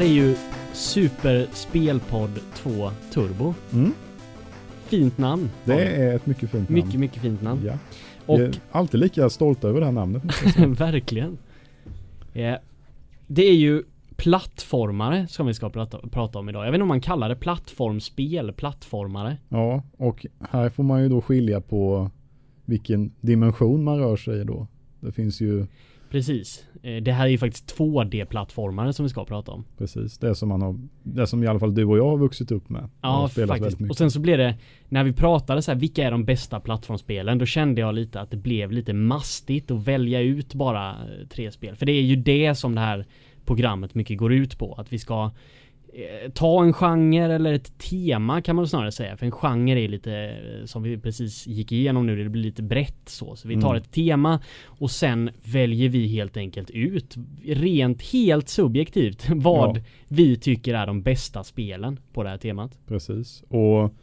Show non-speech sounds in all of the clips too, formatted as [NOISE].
här är ju Super Spelpodd 2 Turbo. Mm, Fint namn. det är ett mycket fint namn. Mycket, mycket fint namn. Ja. Och Vi är alltid lika stolta över det här namnet. [LAUGHS] verkligen. Eh, det är ju plattformare som vi ska prata, prata om idag. Jag vet inte om man kallar det plattformsspel, plattformare. ja, och här får man ju då skilja på vilken dimension man rör sig i då. Det finns ju Precis. Eh, det här är ju faktiskt 2D-plattformare som vi ska prata om. precis det som man har, det som i alla fall du och jag har vuxit upp med. Ja, faktiskt. Och sen så blev det, när vi pratade så här, vilka är de bästa plattformsspelen? Då kände jag lite att det blev lite mastigt att välja ut bara eh, tre spel. För det är ju det som det här programmet mycket går ut på. Att vi ska ta en genre eller ett tema kan man snarare säga. För en genre är lite, eh, som vi precis gick igenom nu, det blir lite brett så. Så vi tar Mm. ett tema och sen väljer vi helt enkelt ut, rent helt subjektivt, [LAUGHS] vad Ja. vi tycker är de bästa spelen på det här temat. Precis. Och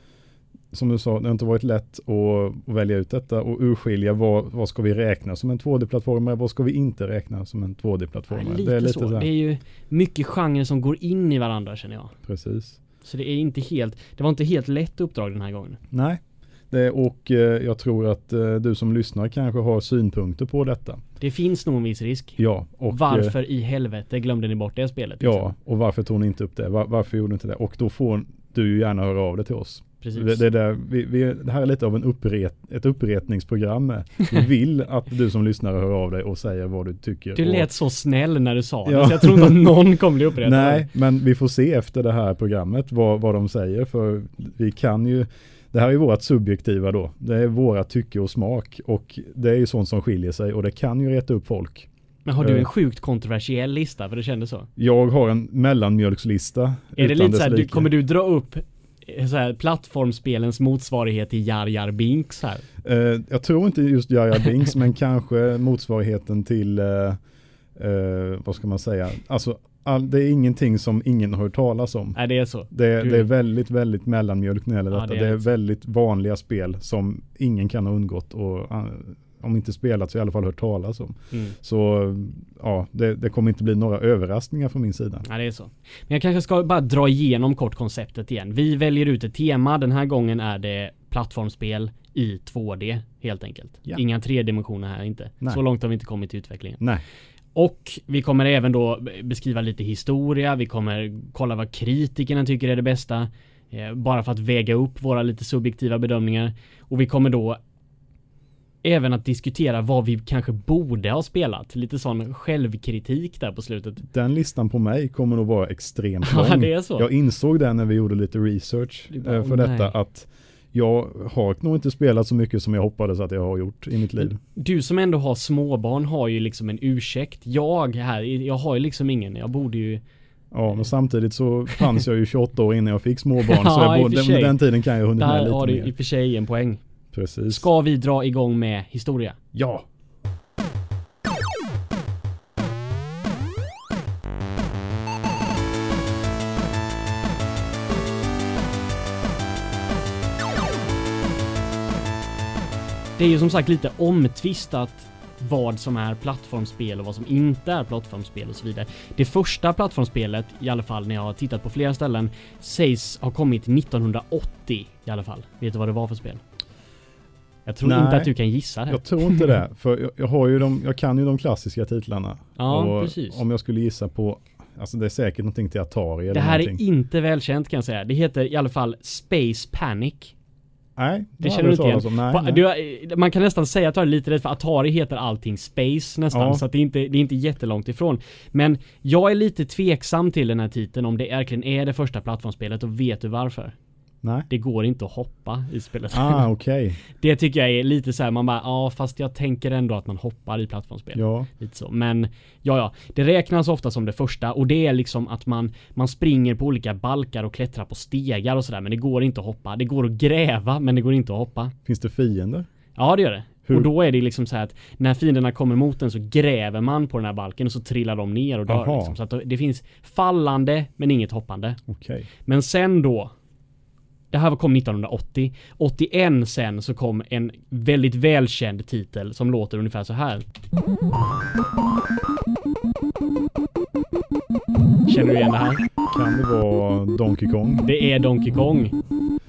som du sa, det har inte varit lätt att välja ut detta och urskilja vad, vad ska vi räkna som en 2D-plattformare, vad ska vi inte räkna som en 2D-plattformare. Ja, lite det är lite så. så. Det är ju mycket genrer som går in i varandra känner jag. Precis. Så det är inte helt, det var inte helt lätt uppdrag den här gången. Nej, det, och eh, jag tror att eh, du som lyssnar kanske har synpunkter på detta. Det finns nog en viss risk. Ja, och, eh, Varför i helvete glömde ni bort det spelet? Ja, liksom? och varför tog ni inte upp det? Var, varför gjorde ni inte det? Och då får du ju gärna höra av dig till oss. Precis. Det, det, där, vi, vi, det här är lite av en uppret, ett uppretningsprogram. Vi vill att du som lyssnar hör av dig och säger vad du tycker. Du och, lät så snäll när du sa det, Ja. så jag tror inte att någon kommer bli [LAUGHS] uppretad. Nej, men vi får se efter det här programmet vad, vad de säger. För vi kan ju, det här är vårt subjektiva då. Det är våra tycke och smak. Och det är ju sånt som skiljer sig och det kan ju reta upp folk. Men har du en Eh. sjukt kontroversiell lista? För det kändes så. Jag har en mellanmjölkslista. Är det lite så här, du, kommer du dra upp så här, plattformspelens motsvarighet till Jar Jar Binks här? Eh, jag tror inte just Jar Jar Binks men [LAUGHS] kanske motsvarigheten till, eh, eh, vad ska man säga, alltså all, det är ingenting som ingen har hört talas om. Nej det är så. Det, det är väldigt, väldigt mellanmjölk när det gäller Ja, detta. det Det är är, rätt så. väldigt vanliga spel som ingen kan ha undgått och eh, om inte spelat så i alla fall hört talas om. Mm. Så ja, det, det kommer inte bli några överraskningar från min sida. Ja det är så. Men jag kanske ska bara dra igenom kort konceptet igen. Vi väljer ut ett tema. Den här gången är det plattformsspel i 2D helt enkelt. Ja. Inga tre dimensioner här inte. Nej. Så långt har vi inte kommit i utvecklingen. Nej, Och vi kommer även då beskriva lite historia. Vi kommer kolla vad kritikerna tycker är det bästa. Eh, bara för att väga upp våra lite subjektiva bedömningar. Och vi kommer då även att diskutera vad vi kanske borde ha spelat. Lite sån självkritik där på slutet. den listan på mig kommer nog vara extremt [LAUGHS] Ja, lång. det är så. Jag insåg det när vi gjorde lite research Du bara, eh, för "Åh, detta nej." att jag har nog inte spelat så mycket som jag hoppades att jag har gjort i mitt liv. Du som ändå har småbarn har ju liksom en ursäkt. Jag här, jag har ju liksom ingen. Jag borde ju Ja, men samtidigt så fanns jag ju 28 år innan jag fick småbarn. [LAUGHS] så Ja, jag i och borde, den, den tiden kan jag hunnit med Där lite har du i mer. och för sig en poäng. Precis. Ska vi dra igång med historia? Ja. Det är ju som sagt lite omtvistat vad som är plattformsspel och vad som inte är plattformsspel och så vidare. Det första plattformsspelet, i alla fall när jag har tittat på flera ställen, sägs ha kommit 1980 i alla fall. Vet du vad det var för spel? Jag tror Nej. inte att du kan gissa det. Jag tror inte det. För jag, jag, har ju de, jag kan ju de klassiska titlarna. Ja, och precis. Om jag skulle gissa på, alltså det är säkert någonting till Atari eller Det här någonting. är inte välkänt kan jag säga. Det heter i alla fall Space Panic. Nej, Det känner du inte talas om. Nej, Va- nej. Du, man kan nästan säga att du har lite rätt för Atari heter allting Space nästan Ja. så att det är inte det är inte jättelångt ifrån. Men jag är lite tveksam till den här titeln om det verkligen är det första plattformsspelet och vet du varför? Nej. Det går inte att hoppa i spelet. Ah, [LAUGHS] okej. Det tycker jag är lite så här, man bara ja fast jag tänker ändå att man hoppar i plattformsspel. Ja, Lite så. Men ja, ja. Det räknas ofta som det första och det är liksom att man, man springer på olika balkar och klättrar på stegar och sådär. Men det går inte att hoppa. Det går att gräva men det går inte att hoppa. finns det fiender? Ja det gör det. Hur? Och då är det liksom så här att när fienderna kommer mot en så gräver man på den här balken och så trillar de ner och dör. Liksom. Så att det finns fallande men inget hoppande. Okej. Men sen då det här kom 1980. 81 sen så kom en väldigt välkänd titel som låter ungefär så här. Känner du igen det här. Kan det vara Donkey Kong? Det är Donkey Kong.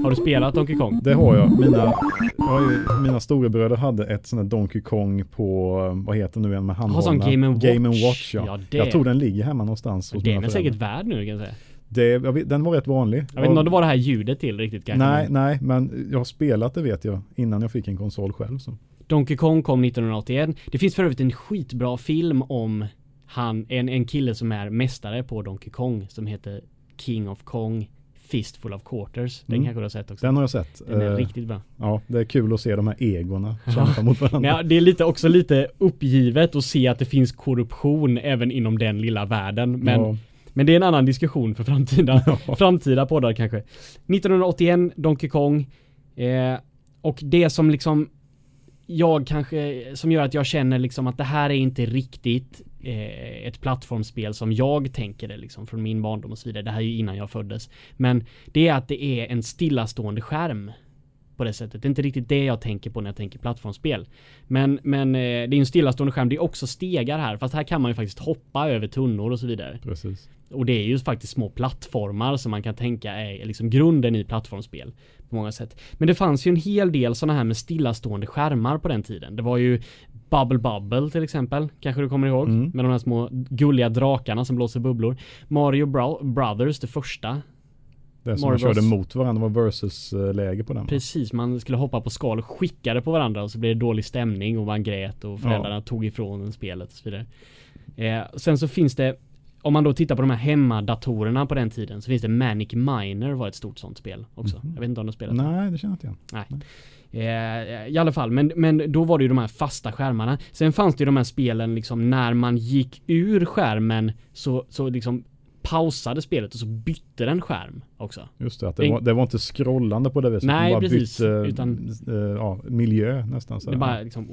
Har du spelat Donkey Kong? Det har jag. Mina, jag mina storebröder hade ett sånt här Donkey Kong på, vad heter nu igen med Har sån handhållna? Game and Watch. Game Watch ja. Ja, det. Jag tror den ligger hemma någonstans Det är väl säkert värd nu kan jag säga. Det, vet, den var rätt vanlig. Jag vet inte om det var det här ljudet till riktigt kanske. Nej, nej, men jag har spelat det vet jag innan jag fick en konsol själv. Så. Donkey Kong kom 1981. Det finns för övrigt en skitbra film om han, en, en kille som är mästare på Donkey Kong som heter King of Kong Fistful of Quarters. Den Mm. kanske du har sett också. Den har jag sett. Den är Eh, riktigt bra. Ja, det är kul att se de här egorna kämpa mot varandra. [LAUGHS] Ja, det är lite också lite uppgivet att se att det finns korruption även inom den lilla världen. Men, ja. Men det är en annan diskussion för framtida, [LAUGHS] framtida poddar kanske. 1981, Donkey Kong. Eh, och det som liksom jag kanske, som gör att jag känner liksom att det här är inte riktigt eh, ett plattformsspel som jag tänker det liksom från min barndom och så vidare. Det här är ju innan jag föddes. Men det är att det är en stillastående skärm på det sättet. Det är inte riktigt det jag tänker på när jag tänker plattformsspel. Men, men eh, det är en stillastående skärm. Det är också stegar här. Fast här kan man ju faktiskt hoppa över tunnor och så vidare. Precis. Och det är ju faktiskt små plattformar som man kan tänka är liksom grunden i plattformsspel. På många sätt. Men det fanns ju en hel del sådana här med stillastående skärmar på den tiden. Det var ju Bubble Bubble till exempel. Kanske du kommer ihåg? Mm. Med de här små gulliga drakarna som blåser bubblor. Mario Bro Brothers, det första. Det som Mario man körde mot varandra var versus-läge på den. Precis, man skulle hoppa på skal och skicka det på varandra och så blev det dålig stämning och man grät och föräldrarna tog ifrån en spelet och så vidare. Eh, sen så finns det om man då tittar på de här hemmadatorerna på den tiden så finns det Manic Miner var ett stort sånt spel också. Mhm. Jag vet inte om du har spelat det? Nej, det känner jag inte igen. Eh, I alla fall, men, men då var det ju de här fasta skärmarna. Sen fanns det ju de här spelen liksom när man gick ur skärmen så, så liksom pausade spelet och så bytte den skärm också. Just det, att det, En- var, det var inte scrollande på det viset. Nej, bara precis, Bytte, utan- eh, ja, miljö nästan. Så Det bara liksom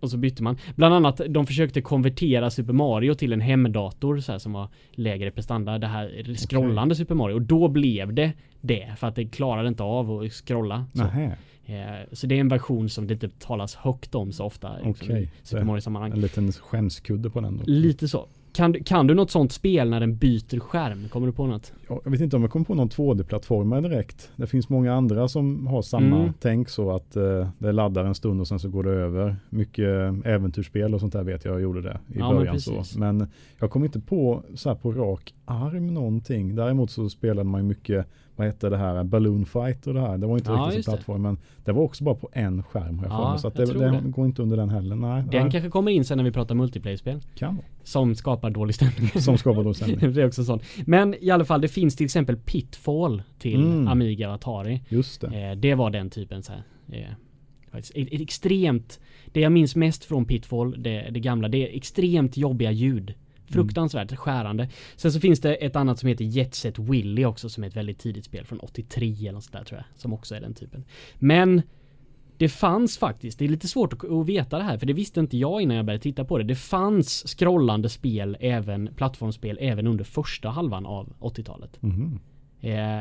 och så bytte man. Bland annat de försökte konvertera Super Mario till en hemdator så här, som var lägre prestanda. Det här scrollande Super Mario. Och då blev det det. För att det klarade inte av att scrolla. Så, eh, så det är en version som det inte talas högt om så ofta. liksom, Okej, Mario sammanhang. en liten skämskudde på den då. Lite så. Kan, du- kan du något sånt spel när den byter skärm? Kommer du på något? Ja, jag vet inte om jag kommer på någon 2D-plattformar direkt. Det finns många andra som har samma Mm. tänk så att eh, det laddar en stund och sen så går det över. Mycket äventyrsspel och sånt där vet jag gjorde det i Ja, men början. så. precis. Men jag kom inte på så här på rak arm någonting. Däremot så spelade man ju mycket, vad hette det här, Balloon Fight och det här. Det var inte Ja, riktigt det. plattform men det var också bara på en skärm Ja, mig. Så att det, det, går inte under den heller. Nej, Den nej. kanske kommer in sen när vi pratar multiplayer-spel. kan. Som skapar dålig stämning. Som skapar då sändning. [LAUGHS] det är också sånt. Men i alla fall, det finns till exempel Pitfall till Mm. Amiga och Atari. Just det. Eh, det var den typen så här. Eh, faktiskt ett, ett extremt, det jag minns mest från Pitfall, det, det gamla, det är extremt jobbiga ljud. Fruktansvärt skärande. Sen så finns det ett annat som heter Jet Set Willy också som är ett väldigt tidigt spel från 83 eller något sånt där tror jag. Som också är den typen. Men det fanns faktiskt, det är lite svårt att, veta det här för det visste inte jag innan jag började titta på det. Det fanns scrollande spel, även plattformsspel, även under första halvan av 80-talet. Mhm. Eh,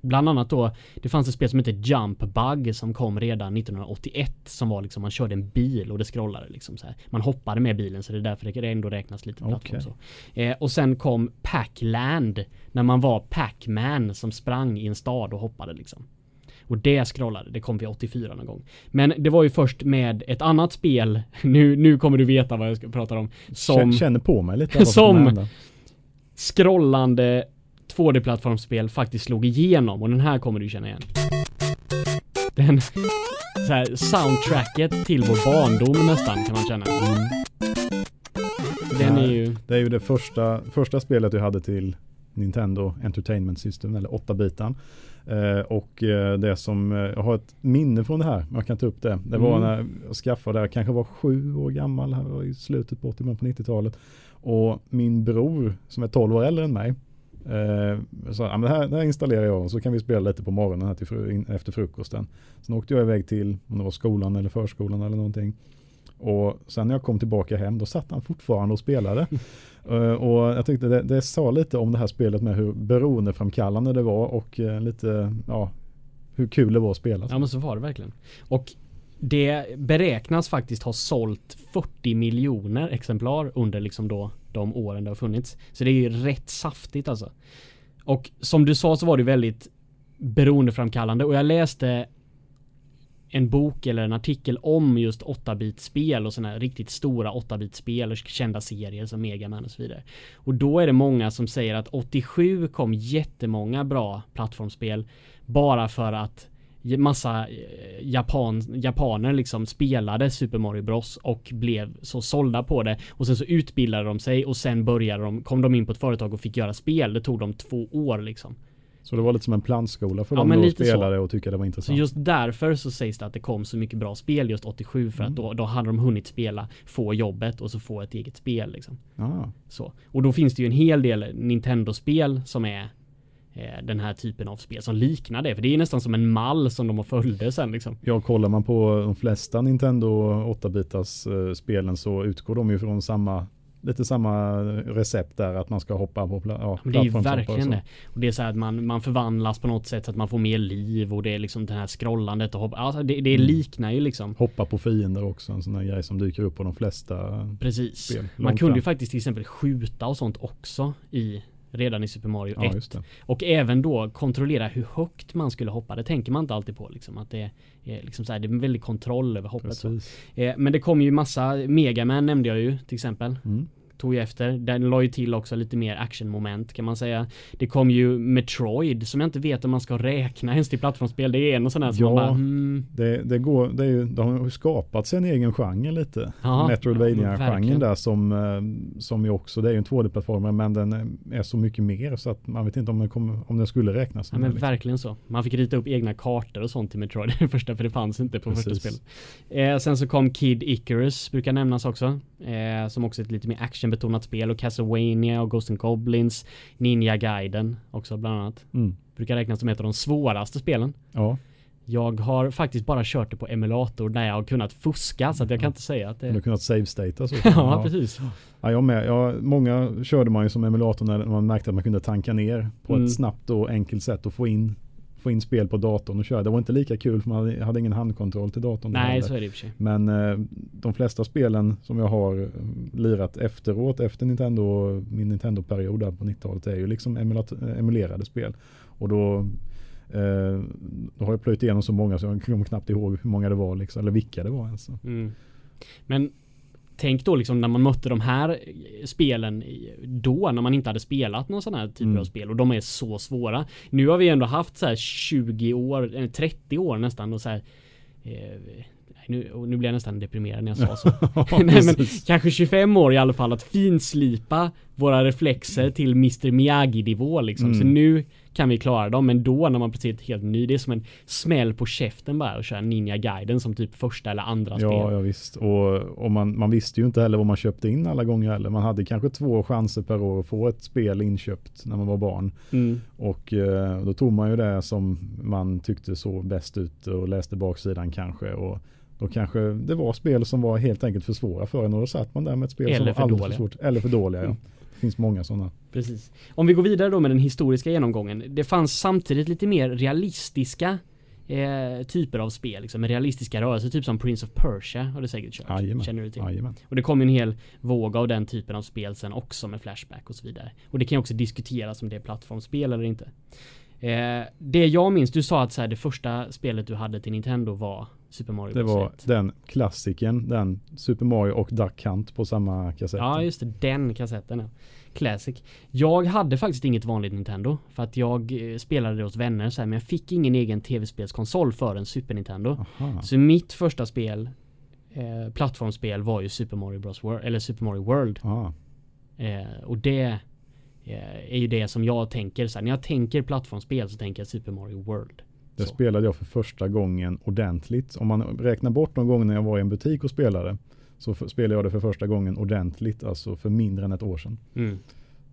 bland annat då, det fanns ett spel som heter Jump Bug som kom redan 1981 som var liksom man körde en bil och det scrollade liksom så här. Man hoppade med bilen så det är därför det ändå räknas lite plattform så. Eh, och sen kom Pac-Land när man var Pac-Man som sprang i en stad och hoppade liksom. Och det scrollade, det kom vid 84 någon gång. Men det var ju först med ett annat spel, [LAUGHS] nu, nu kommer du veta vad jag ska prata om, som Känner- på mig lite. som [LAUGHS] Som- scrollande 2D-plattformsspel faktiskt slog igenom och den här kommer du känna igen. Den så här, soundtracket till vår barndom nästan kan man känna. Den är ju, Det är ju det första, första spelet jag hade till Nintendo Entertainment System eller 8-bitan. Eh, och eh, det som, eh, jag har ett minne från det här, jag kan ta upp det. Det var Mm. när jag skaffade jag kanske var sju år gammal, här i slutet på 80 början på 90-talet. Och min bror som är 12 år äldre än mig eh, sa, ja, men det, här, det här installerar jag och så kan vi spela lite på morgonen här till fru, in, efter frukosten. Sen åkte jag iväg till, om det var skolan eller förskolan eller någonting. Och sen när jag kom tillbaka hem då satt han fortfarande och spelade. [LAUGHS] Eh, och jag tyckte det, det sa lite om det här spelet med hur beroendeframkallande det var och eh, lite, ja, hur kul det var att spela. ja men så var det verkligen. Och det beräknas faktiskt ha sålt 40 miljoner exemplar under liksom då de åren det har funnits. Så det är ju rätt saftigt alltså. Och som du sa så var det väldigt beroendeframkallande och jag läste en bok eller en artikel om just 8-bit-spel och sådana här riktigt stora 8-bit-spel och kända serier som Mega Man och så vidare. Och då är det många som säger att 87 kom jättemånga bra plattformsspel bara för att massa eh, Japan, japaner liksom spelade Super Mario Bros och blev så sålda på det och sen så utbildade de sig och sen började de, kom de in på ett företag och fick göra spel. Det tog dem två år liksom. Så det var lite som en plantskola för ja, dem att spela det och tycka det var intressant. Så just därför så sägs det att det kom så mycket bra spel just 87 för mm. att då, då hade de hunnit spela, få jobbet och så få ett eget spel liksom. Ah. Så. Och då finns det ju en hel del Nintendo-spel som är den här typen av spel som liknar det. För det är nästan som en mall som de har följde sen liksom. Ja, kollar man på de flesta Nintendo 8-bitars eh, spelen så utgår de ju från samma lite samma recept där att man ska hoppa på ja, Det är ju verkligen det. Och det är så här att man, man förvandlas på något sätt så att man får mer liv och det är liksom det här scrollandet och hoppa. Alltså det, det mm. liknar ju liksom. Hoppa på fiender också. En sån här grej som dyker upp på de flesta Precis. Spel. Man kunde ju faktiskt till exempel skjuta och sånt också i redan i Super Mario ja, 1. Och även då kontrollera hur högt man skulle hoppa. Det tänker man inte alltid på liksom. Att det är liksom så här, det är en väldig kontroll över hoppet. Eh, men det kom ju massa Megaman nämnde jag ju till exempel. Mm tog ju efter. Den la ju till också lite mer actionmoment kan man säga. Det kom ju Metroid som jag inte vet om man ska räkna ens till plattformsspel. Det är en och sån här som ja, man bara, hmm. det, det går, det är ju, de har ju skapat sin egen genre lite. Ja, Metroidvania-genren där som, eh, som ju också, det är ju en 2D-plattformare men den är så mycket mer så att man vet inte om den, kommer, om den skulle räknas. Ja, men liksom. verkligen så. Man fick rita upp egna kartor och sånt till Metroid [LAUGHS] första för det fanns inte på Precis. första spelet. Eh, sen så kom Kid Icarus brukar nämnas också. Eh, som också är ett lite mer actionbetonat spel och Castlevania och Ghost and Goblins Ninja Gaiden också bland annat. Mm. Brukar räknas som ett av de svåraste spelen. Ja. Jag har faktiskt bara kört det på emulator där jag har kunnat fuska så att jag kan inte säga att det... Du har kunnat save state alltså? [LAUGHS] ja, ja, precis. Ja, jag med. Ja, många körde man ju som emulator när man märkte att man kunde tanka ner på mm. ett snabbt och enkelt sätt och få in få in spel på datorn och köra. Det var inte lika kul för man hade ingen handkontroll till datorn. Nej, så är det i och för sig. Men eh, de flesta spelen som jag har eh, lirat efteråt, efter Nintendo, min Nintendo-period där på 90-talet är ju liksom emulerade spel. Och då, eh, då har jag plöjt igenom så många så jag kommer knappt ihåg hur många det var liksom, eller vilka det var ens. Mm. Men Tänk då liksom när man mötte de här spelen då när man inte hade spelat någon sån här typ mm. av spel och de är så svåra. Nu har vi ändå haft så här 20 år, 30 år nästan och så här eh, nu, nu blir jag nästan deprimerad när jag sa så. [LAUGHS] [LAUGHS] Nej men kanske 25 år i alla fall att finslipa våra reflexer till Mr Miyagi-nivå liksom. Mm. Så nu kan vi klara dem. Men då när man precis är helt ny, det är som en smäll på käften bara och köra Ninja Guiden som typ första eller andra ja, spel. Ja, visst. Och, och man, man visste ju inte heller vad man köpte in alla gånger heller. Man hade kanske två chanser per år att få ett spel inköpt när man var barn. Mm. Och eh, då tog man ju det som man tyckte såg bäst ut och läste baksidan kanske. Och då kanske det var spel som var helt enkelt för svåra för en och då satt man där med ett spel eller som var alldeles för svårt. Eller för dåliga. Ja. Finns många sådana. Precis. Om vi går vidare då med den historiska genomgången. Det fanns samtidigt lite mer realistiska eh, typer av spel, liksom, med realistiska rörelser, typ som Prince of Persia har du säkert kört. Jajamän. Känner du till? Jajamän. Och det kom en hel våg av den typen av spel sen också med Flashback och så vidare. Och det kan ju också diskuteras om det är plattformsspel eller inte. Eh, det jag minns, du sa att så här, det första spelet du hade till Nintendo var Super Mario Det var den klassiken, den Super Mario och Duck Hunt på samma kassett. Ja, just det. Den kassetten. Ja. Classic. Jag hade faktiskt inget vanligt Nintendo för att jag eh, spelade det hos vänner så här, men jag fick ingen egen tv-spelskonsol för en Super Nintendo. Aha. Så mitt första spel eh, plattformsspel var ju Super Mario Bros World eller Super Mario World. Eh, och det eh, är ju det som jag tänker så här, när jag tänker plattformsspel så tänker jag Super Mario World. Det så. spelade jag för första gången ordentligt. Om man räknar bort de gånger när jag var i en butik och spelade så spelade jag det för första gången ordentligt, alltså för mindre än ett år sedan. Mm.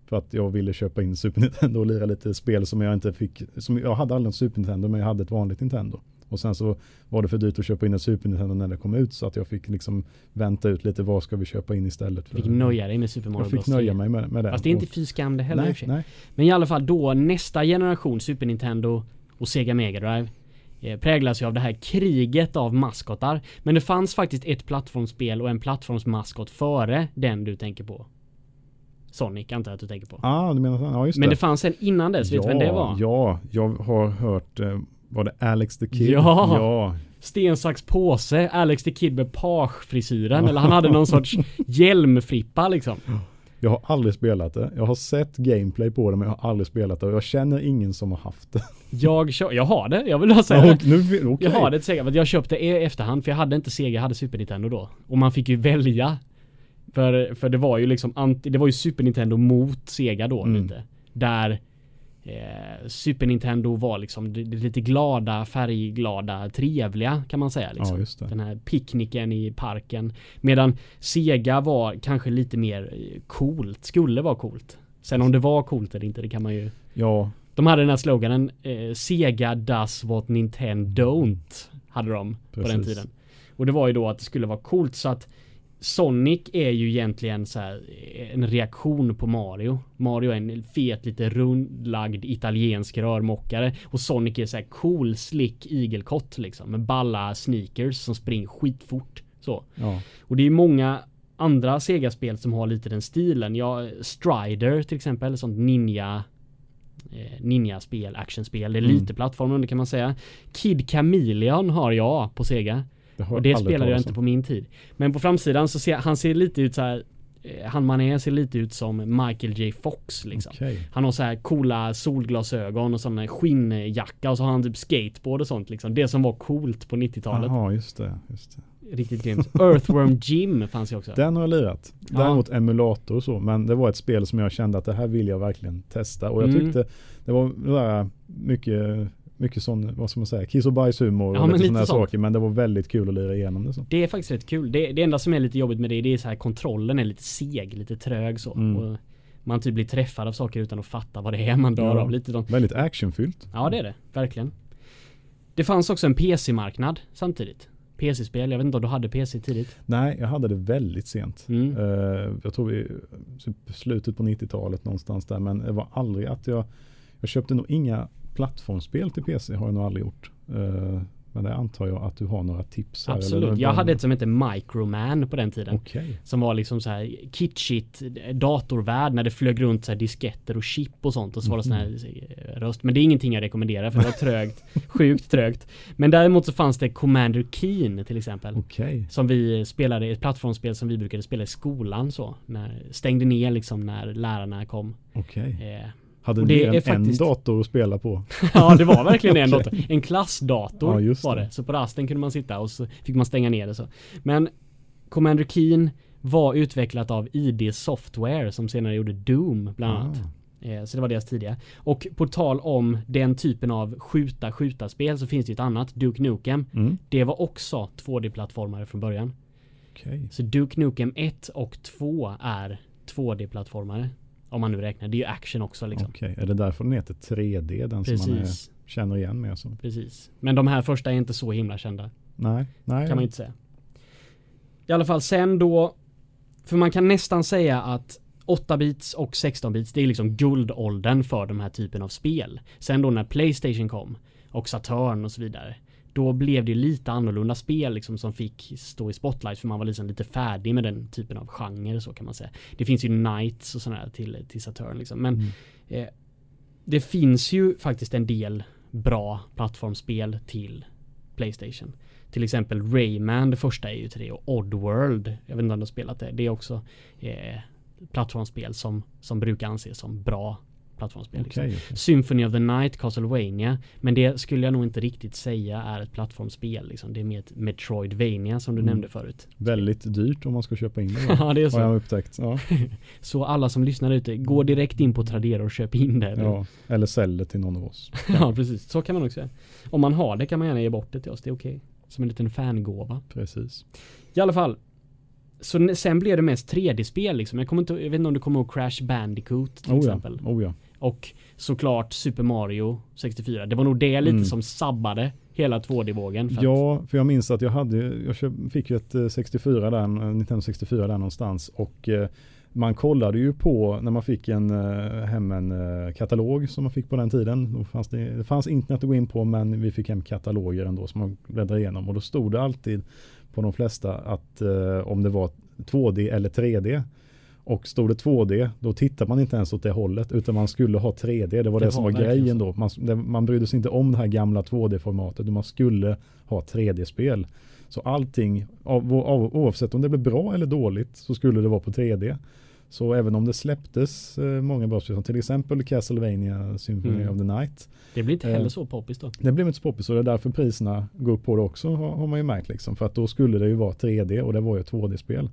För att jag ville köpa in Super [LAUGHS] Nintendo och lira lite spel som jag inte fick, som jag hade aldrig en Super Nintendo men jag hade ett vanligt Nintendo. Och sen så var det för dyrt att köpa in en Super Nintendo när det kom ut så att jag fick liksom vänta ut lite vad ska vi köpa in istället. För fick nöja dig med Super Mario Jag fick nöja mig med, med det. Fast det är inte fy skam det heller nej, nej. Men i alla fall då nästa generation Super Nintendo och Sega Mega Drive eh, präglas ju av det här kriget av maskotar. Men det fanns faktiskt ett plattformsspel och en plattformsmaskot före den du tänker på. Sonic antar jag att du tänker på. Ah, du menar så? Ja, just Men det. det fanns en innan dess, vet du vem det var? Ja, jag har hört, eh, var det Alex the Kid? Ja. ja. Sten, sax, påse, Alex the Kid med page-frisyren. Eller han hade någon sorts [LAUGHS] hjälmfrippa liksom. [LAUGHS] Jag har aldrig spelat det. Jag har sett gameplay på det men jag har aldrig spelat det och jag känner ingen som har haft det. [LAUGHS] Jag, jag har det, jag vill bara säga Ja, och nu, okej. Jag har det till Sega, jag köpte det i efterhand för jag hade inte Sega, jag hade Super Nintendo då. Och man fick ju välja. För, för det var ju liksom anti, det var ju Super Nintendo mot Sega då Mm. lite. Där eh, Super Nintendo var liksom det, det lite glada, färgglada, trevliga kan man säga liksom. Ja. Den här picknicken i parken. Medan Sega var kanske lite mer eh, coolt, skulle vara coolt. Sen om det var coolt eller inte, det kan man ju Ja, de hade den här sloganen eh, Sega does what Nintendo don't Hade de på den Precis. tiden Och det var ju då att det skulle vara coolt så att Sonic är ju egentligen så här eh, en reaktion på Mario. Mario är en fet lite rundlagd italiensk rörmokare och Sonic är så här cool slick igelkott liksom med balla sneakers som springer skitfort. Så. ja. Och det är många andra Sega-spel som har lite den stilen. Ja, Strider till exempel, sånt ninja eh, Ninja-spel, actionspel. Det är Mm. lite plattformen det kan man säga. Kid Chameleon har jag på Sega. Och det spelade jag inte på min tid. Men på framsidan så ser han ser lite ut så här. eh, Han mannen ser lite ut som Michael J Fox liksom. Okej. Han har så här coola solglasögon och sån skinnjacka och så har han typ skateboard och sånt liksom. Det som var coolt på 90-talet. Jaha, just det. Just det. Riktigt grymt. Earthworm Jim fanns ju också. Den har jag lirat. Ja. Däremot emulator och så. Men det var ett spel som jag kände att det här vill jag verkligen testa. Och jag Mm. tyckte det var mycket, mycket sån, vad ska man säga, kiss och bajshumor Ja, och lite sådana saker. Men det var väldigt kul att lira igenom det så. Det är faktiskt rätt kul. Det, det enda som är lite jobbigt med det, det är så här kontrollen är lite seg, lite trög så. Mm. Och man typ blir träffad av saker utan att fatta vad det är man dör Ja. av. Lite de, Väldigt actionfyllt. ja det är det, verkligen. Det fanns också en PC-marknad samtidigt. PC-spel, jag vet inte om du hade PC tidigt? Nej, jag hade det väldigt sent. Mm. Eh, jag tror vi, typ slutet på 90-talet någonstans där. Men det var aldrig att jag, jag köpte nog inga plattformsspel till PC har jag nog aldrig gjort. Eh, men det antar jag att du har några tips här. eller Absolut. Jag vad- hade ett som hette Microman på den tiden. Okej. Som var liksom så här kitschigt datorvärld när det flög runt så här disketter och chip och sånt och så var det sån här eh, röst. Men det är ingenting jag rekommenderar för det var trögt. [LAUGHS] sjukt trögt. Men däremot så fanns det Commander Keen till exempel. Okej. Som vi spelade, ett plattformsspel som vi brukade spela i skolan så. När, stängde ner liksom när lärarna kom. Okej. Eh, Hade Och ni det en, faktiskt- en dator att spela på? [LAUGHS] ja det var verkligen en [LAUGHS] dator. En klassdator Ja, var det. Så på rasten kunde man sitta och så fick man stänga ner det så. Men Commander Keen var utvecklat av ID Software som senare gjorde Doom bland annat. Ah, Så det var deras tidiga. Och på tal om den typen av skjuta skjuta spel så finns det ett annat, Duke Nukem. mm. Det var också 2D-plattformare från början. Okej. Så Duke Nukem 1 och 2 är 2D-plattformare. Om man nu räknar. Det är ju action också liksom. Okej. Är det därför den heter 3D? Den som man är, Precis. känner igen med så? Precis. Men de här första är inte så himla kända. Nej. Nej. Kan man ju inte säga. I alla fall sen då. För man kan nästan säga att 8-bits och 16-bits det är liksom guldåldern för de här typen av spel. Sen då när Playstation kom och Saturn och så vidare. Då blev det lite annorlunda spel liksom som fick stå i spotlight för man var liksom lite färdig med den typen av genre så kan man säga. Det finns ju Knights och sådär till, till Saturn liksom. Men Mm. eh, det finns ju faktiskt en del bra plattformsspel till Playstation. Till exempel Rayman, det första är ju till det och Oddworld. Jag vet inte om du har spelat det. Det är också eh, plattformsspel som, som brukar anses som bra plattformsspel. liksom. Okej. okej. Symphony of the Night, Castlevania. Men det skulle jag nog inte riktigt säga är ett plattformsspel. Liksom. Det är mer ett Metroidvania som du Mm. nämnde förut. Väldigt dyrt om man ska köpa in det. [LAUGHS] ja, det är Har så. jag upptäckt. Ja. [LAUGHS] Så alla som lyssnar ute, gå direkt in på Tradera och köp in det. ja. Eller sälj det till någon av oss. [LAUGHS] ja, precis. Så kan man också säga. Om man har det kan man gärna ge bort det till oss. Det är okej. Som en liten fangåva. Precis. I alla fall. Så sen blev det mest 3D-spel liksom. Jag, kommer inte, jag vet inte om du kommer ihåg Crash Bandicoot till Oh ja. exempel. Oh ja. Och såklart Super Mario 64. Det var nog det lite Mm. som sabbade hela 2D-vågen. för Ja, för jag minns att jag hade, jag fick ju ett eh, 64 där, en Nintendo 64 där någonstans och eh, man kollade ju på när man fick en, eh, hem en eh, katalog som man fick på den tiden. Då fanns det, det fanns internet att gå in på men vi fick hem kataloger ändå som man bläddrade igenom och då stod det alltid på de flesta att eh, om det var 2D eller 3D. Och stod det 2D, då tittar man inte ens åt det hållet utan man skulle ha 3D. Det var det, det som var, grejen då. Man, det, man brydde sig inte om det här gamla 2D-formatet. Man skulle ha 3D-spel. Så allting, av, av, oavsett om det blev bra eller dåligt, så skulle det vara på 3D. Så även om det släpptes eh, många bra spel, som till exempel Castlevania Symphony mm. of the Night. Det blir inte heller eh, så poppis då. Det blir inte så poppis och det är därför priserna går upp på det också har, har man ju märkt liksom. För att då skulle det ju vara 3D och det var ju ett 2D-spel.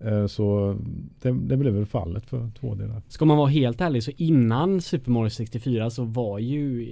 Eh, så det, det blev väl fallet för 2D där. Ska man vara helt ärlig så innan Super Mario 64 så var ju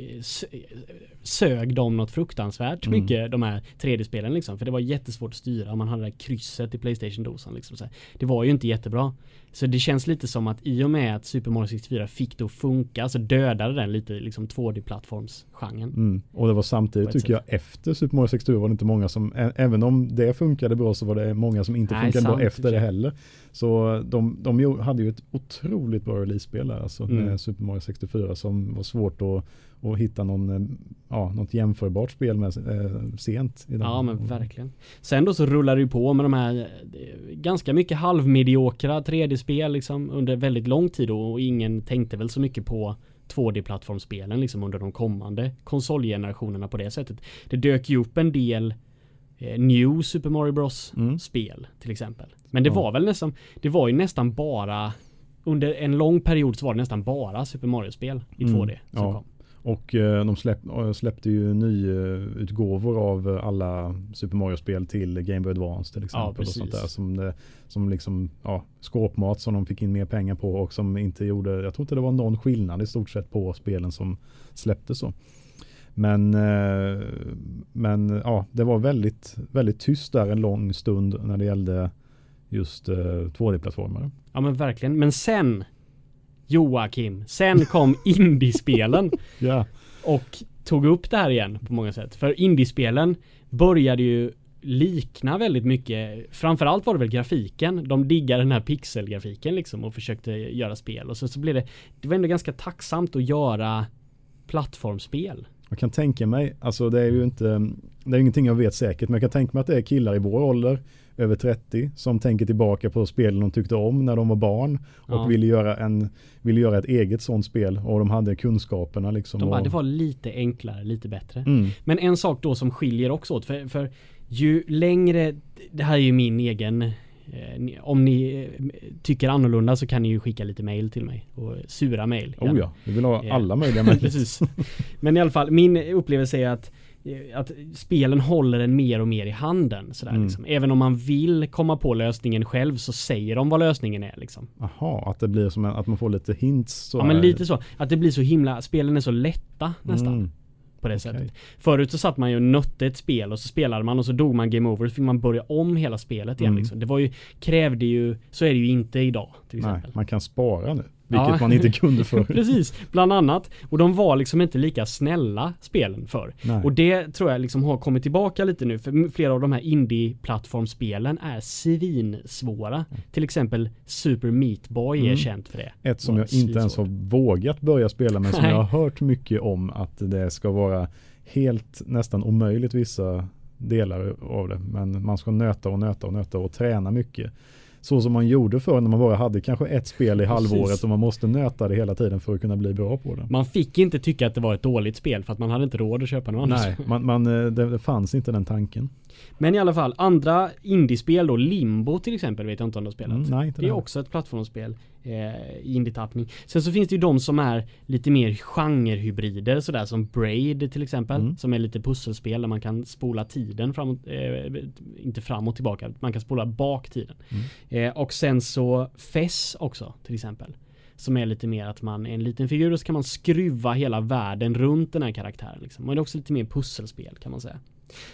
sög de något fruktansvärt mm. mycket de här 3D-spelen liksom. För det var jättesvårt att styra. Man hade det där krysset i Playstation-dosan liksom. Det var ju inte jättebra. Så det känns lite som att i och med att Super Mario 64 fick det att funka så dödade den lite liksom 2D-plattformsgenren. Mm. Och det var samtidigt tycker sätt. jag efter Super Mario 64 var det inte många som, även om det funkade bra så var det många som inte Nej, funkade bra efter det heller. Så de, de hade ju ett otroligt bra release-spel där alltså mm. med Super Mario 64 som var svårt att och hitta någon, eh, ja, något jämförbart spel med eh, sent. I ja men verkligen. Sen då så rullar det ju på med de här ganska mycket halvmediokra 3D-spel liksom under väldigt lång tid och ingen tänkte väl så mycket på 2D-plattformsspelen liksom under de kommande konsolgenerationerna på det sättet. Det dök ju upp en del eh, New Super Mario Bros mm. spel till exempel. Men det ja. var väl nästan, det var ju nästan bara under en lång period så var det nästan bara Super Mario-spel i mm. 2D som ja. kom. Och eh, de släpp, släppte ju nyutgåvor av alla Super Mario-spel till Game Boy Advance till exempel. Ja, och sånt där som, det, som liksom, ja, skåpmat som de fick in mer pengar på och som inte gjorde, jag tror inte det var någon skillnad i stort sett på spelen som släpptes så. Men, eh, men ja, det var väldigt, väldigt tyst där en lång stund när det gällde just 2D-plattformar. Ja men verkligen. Men sen Joakim. Sen kom [LAUGHS] indiespelen. ja. Och tog upp det här igen på många sätt. För indiespelen började ju likna väldigt mycket. Framförallt var det väl grafiken. De diggade den här pixelgrafiken liksom och försökte göra spel. Och så, så blev det, det var ändå ganska tacksamt att göra plattformsspel. Jag kan tänka mig, alltså det är ju inte, det är ingenting jag vet säkert, men jag kan tänka mig att det är killar i vår ålder över 30 som tänker tillbaka på spelen de tyckte om när de var barn och ja. ville, göra en, ville göra ett eget sånt spel och de hade kunskaperna liksom. De bara, och... det var lite enklare, lite bättre. Mm. Men en sak då som skiljer också åt, för, för ju längre, det här är ju min egen eh, om ni eh, tycker annorlunda så kan ni ju skicka lite mail till mig och sura mail. Oh ja, vi vill ha alla möjliga [LAUGHS] mail. Precis. Men i alla fall, min upplevelse är att Eh, att spelen håller en mer och mer i handen. Sådär, mm. liksom. Även om man vill komma på lösningen själv så säger de vad lösningen är. Liksom. Jaha, att det blir som en, att man får lite hints. Så ja men lite så. Att det blir så himla, spelen är så lätta nästan. Mm. På det okay. sättet. Förut så satt man ju och nötte ett spel och så spelade man och så dog man game over. Så fick man börja om hela spelet igen. Mm. Liksom. Det var ju, krävde ju, så är det ju inte idag. Till exempel. Nej, man kan spara nu. Vilket ja. man inte kunde förr. [LAUGHS] Precis, bland annat. Och de var liksom inte lika snälla spelen för. Och det tror jag liksom har kommit tillbaka lite nu. För flera av de här indie-plattformsspelen är svinsvåra. Mm. Till exempel Super Meat Boy mm. är känt för det. Ett som jag inte ens har vågat börja spela men som jag har hört mycket om att det ska vara helt nästan omöjligt vissa delar av det. Men man ska nöta och nöta och nöta och träna mycket så som man gjorde förr när man bara hade kanske ett spel i halvåret och man måste nöta det hela tiden för att kunna bli bra på det. Man fick inte tycka att det var ett dåligt spel för att man hade inte råd att köpa något annat. Nej, man, man, eh, det, det fanns inte den tanken. Men i alla fall, andra indiespel då, Limbo till exempel vet jag inte om du har spelat. Mm, nej, det är också ett plattformsspel eh, i indietappning. Sen så finns det ju de som är lite mer genrehybrider sådär som Braid till exempel. Mm. Som är lite pusselspel där man kan spola tiden framåt, eh, inte framåt tillbaka, man kan spola bak tiden. Mm. Eh, och sen så Fess också till exempel. Som är lite mer att man är en liten figur och så kan man skruva hela världen runt den här karaktären. Liksom. Och det är också lite mer pusselspel kan man säga.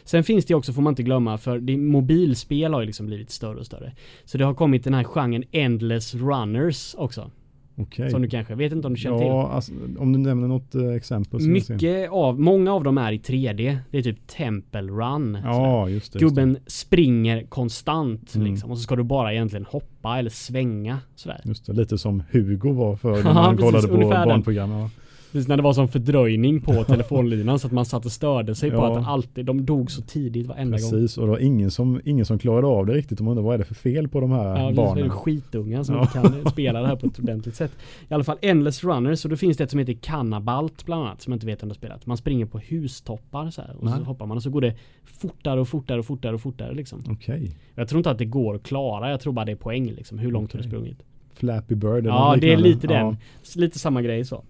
Sen finns det också, får man inte glömma, för det, mobilspel har ju liksom blivit större och större. Så det har kommit den här genren Endless Runners också. Okay. Som du kanske, vet inte om du känner ja, till? Alltså, om du nämner något uh, exempel. Mycket av, många av dem är i 3D. Det är typ Temple Run. Ja, just det, Gubben just det. springer konstant mm. liksom. Och så ska du bara egentligen hoppa eller svänga sådär. Just det, lite som Hugo var för när [LAUGHS] man kollade på barnprogram. Precis när det var sån fördröjning på [LAUGHS] telefonlinan så att man satt och störde sig på Ja. att den alltid, de dog så tidigt varenda gång. Precis, och det var ingen som, ingen som klarade av det riktigt. De undrade vad är det för fel på de här Ja, det är barnen? en skitungar som Ja. inte kan [LAUGHS] spela det här på ett ordentligt sätt. I alla fall Endless Runners så då finns det ett som heter Cannabalt bland annat som jag inte vet om du har spelat. Man springer på hustoppar så här och Nej. så hoppar man och så går det fortare och fortare och fortare och fortare liksom. Okej. Jag tror inte att det går att klara, jag tror bara det är poäng liksom. Hur långt har du sprungit? Flappy Bird eller Ja, det är lite den. Ja. Lite samma grej så.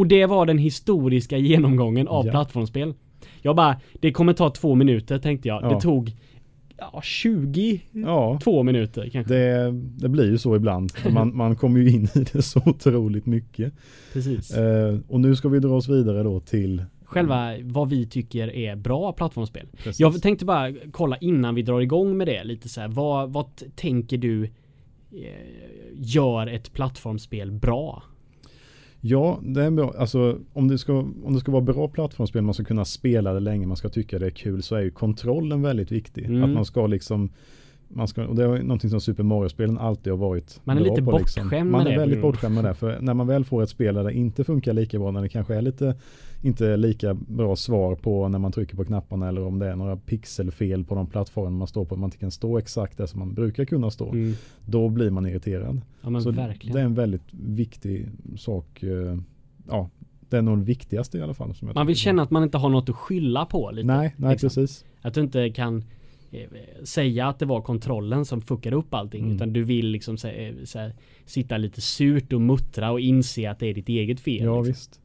Och det var den historiska genomgången av Ja. plattformsspel. Jag bara, det kommer ta två minuter tänkte jag. Ja. Det tog ja, 22 ja. minuter kanske. Det, det blir ju så ibland. [LAUGHS] Man, man kommer ju in i det så otroligt mycket. Precis. Eh, och nu ska vi dra oss vidare då till Själva vad vi tycker är bra plattformsspel. Precis. Jag tänkte bara kolla innan vi drar igång med det lite så här. Vad, vad tänker du eh, gör ett plattformsspel bra? Ja, det är bra. Alltså, om, det ska, om det ska vara bra plattformsspel, man ska kunna spela det länge, man ska tycka det är kul, så är ju kontrollen väldigt viktig. Mm. Att man ska liksom man ska, och det är någonting som Super Mario-spelen alltid har varit Man är lite på, liksom. bortskämd Man med är det, väldigt Bruno. bortskämd med det. För när man väl får ett spel där det inte funkar lika bra, när det kanske är lite inte lika bra svar på när man trycker på knapparna eller om det är några pixelfel på de plattformar man står på, man inte kan stå exakt där som man brukar kunna stå. Mm. Då blir man irriterad. Ja Så verkligen. det är en väldigt viktig sak. eh, Ja, det är nog det viktigaste i alla fall. Man vill känna att man inte har något att skylla på lite. Nej, nej liksom. precis. Att du inte kan eh, säga att det var kontrollen som fuckade upp allting. Mm. Utan du vill liksom så, så här, sitta lite surt och muttra och inse att det är ditt eget fel. Ja, liksom. visst.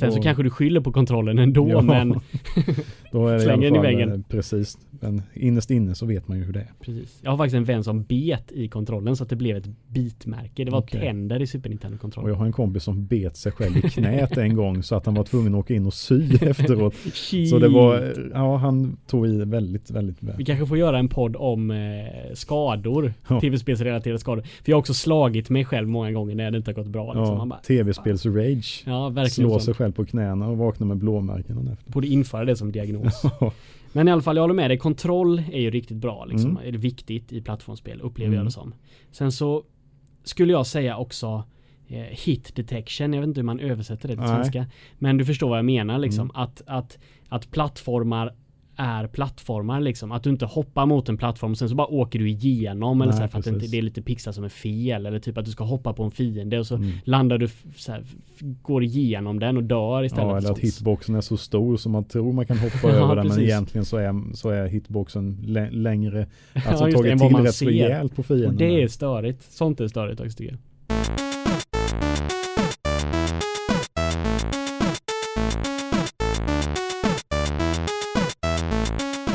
Sen så Och- kanske du skyller på kontrollen ändå Ja. men [LAUGHS] Då är det Slänger den i väggen. eh, Precis. Men innerst inne så vet man ju hur det är. Precis. Jag har faktiskt en vän som bet i kontrollen så att det blev ett bitmärke. Det var Okej. tänder i Super Och Nintendo-kontrollen. jag har en kompis som bet sig själv i knät en gång så att han var tvungen att åka in och sy [LAUGHS] efteråt. Så det var, ja han tog i väldigt, väldigt väl. Vi kanske får göra en podd om eh, skador. Ja. Tv-spelsrelaterade skador. För jag har också slagit mig själv många gånger när det inte har gått bra. Liksom. Ja, tv-spels-rage. ja verkligen. Slå så. sig själv på knäna och vakna med blåmärken efter. Borde införa det som diagnos. [LAUGHS] Men i alla fall, jag håller med dig. Kontroll är ju riktigt bra liksom. Mm. Är det viktigt i plattformsspel, upplever jag Mm. det som. Sen så skulle jag säga också eh, hit detection. Jag vet inte hur man översätter det till Nej. svenska. Men du förstår vad jag menar liksom. Mm. Att, att, att plattformar är plattformar liksom. Att du inte hoppar mot en plattform och sen så bara åker du igenom eller Nej, så här, för att det, precis. det är lite pixlar som är fel. Eller typ att du ska hoppa på en fiende och så Mm. landar du så här, går igenom den och dör istället. Ja, eller att hitboxen är så stor som man tror man kan hoppa [LAUGHS] Ja, över den men precis. egentligen så är, så är hitboxen lä- längre. [LAUGHS] Ja, Alltså än tagit till rätt rejält på fienden. Och det är störigt. Sånt är störigt också tycker jag.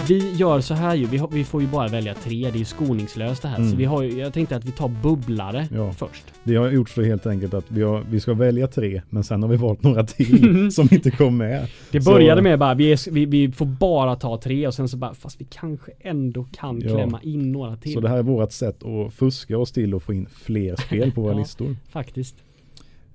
Vi gör så här ju, vi, har, vi får ju bara välja tre, det är ju skoningslöst det här. Så Mm. vi har ju, jag tänkte att vi tar bubblare Ja. först. Vi har gjort så helt enkelt att vi, har, vi ska välja tre men sen har vi valt några till [LAUGHS] som inte kom med. Det Så- började med bara, vi, är, vi, vi får bara ta tre och sen så bara, fast vi kanske ändå kan Ja. klämma in några till. Så det här är vårt sätt att fuska oss till att få in fler spel på våra [LAUGHS] Ja. listor. Faktiskt.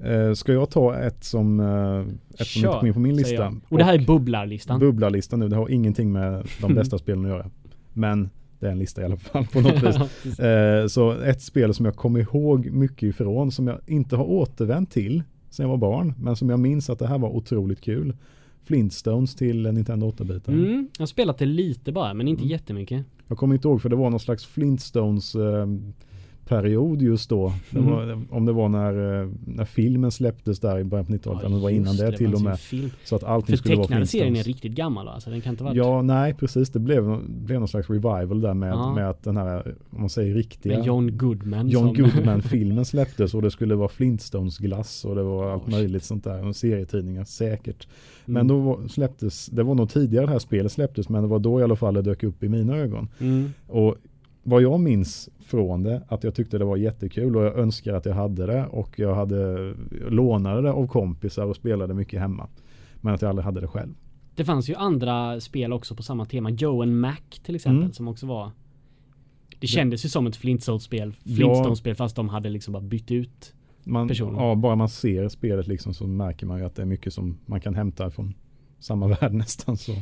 Eh, ska jag ta ett som, eh, ett som inte kom in på min lista? jag. Och det här är bubblarlistan. Bubblarlistan nu, det har ingenting med de [LAUGHS] bästa spelen att göra. Men det är en lista i alla fall på något [LAUGHS] vis. Eh, så ett spel som jag kommer ihåg mycket ifrån som jag inte har återvänt till sen jag var barn men som jag minns att det här var otroligt kul. Flintstones till Nintendo 8-bitar. Mm, jag har spelat det lite bara, men inte Mm. jättemycket. Jag kommer inte ihåg för det var någon slags Flintstones eh, period just då. Det Mhm. var, om det var när, eh, när filmen släpptes där i början på 90-talet. eller det var innan just det, till och med. Film. Så att allting För skulle vara tecknade serien är riktigt gammal? Alltså den kan inte vara Ja, nej precis. Det blev, blev någon slags revival där med, Ja. med att den här, om man säger riktiga med John Goodman John som... Goodman-filmen [LAUGHS] släpptes och det skulle vara Flintstones glass och det var allt Oh, möjligt sånt där. Och serietidningar säkert. Men Mm. då var- släpptes, det var nog tidigare det här spelet släpptes men det var då i alla fall det dök upp i mina ögon. Mm. Och vad jag minns från det, att jag tyckte det var jättekul och jag önskar att jag hade det och jag hade lånade det av kompisar och spelade mycket hemma. Men att jag aldrig hade det själv. Det fanns ju andra spel också på samma tema. Joe and Mac till exempel Mm. som också var Det kändes ju som ett Flintstones-spel Flintstones-spel fast de hade liksom bara bytt ut Man, Personer. ja, bara man ser spelet liksom så märker man ju att det är mycket som man kan hämta från samma värld [LAUGHS] nästan. Så.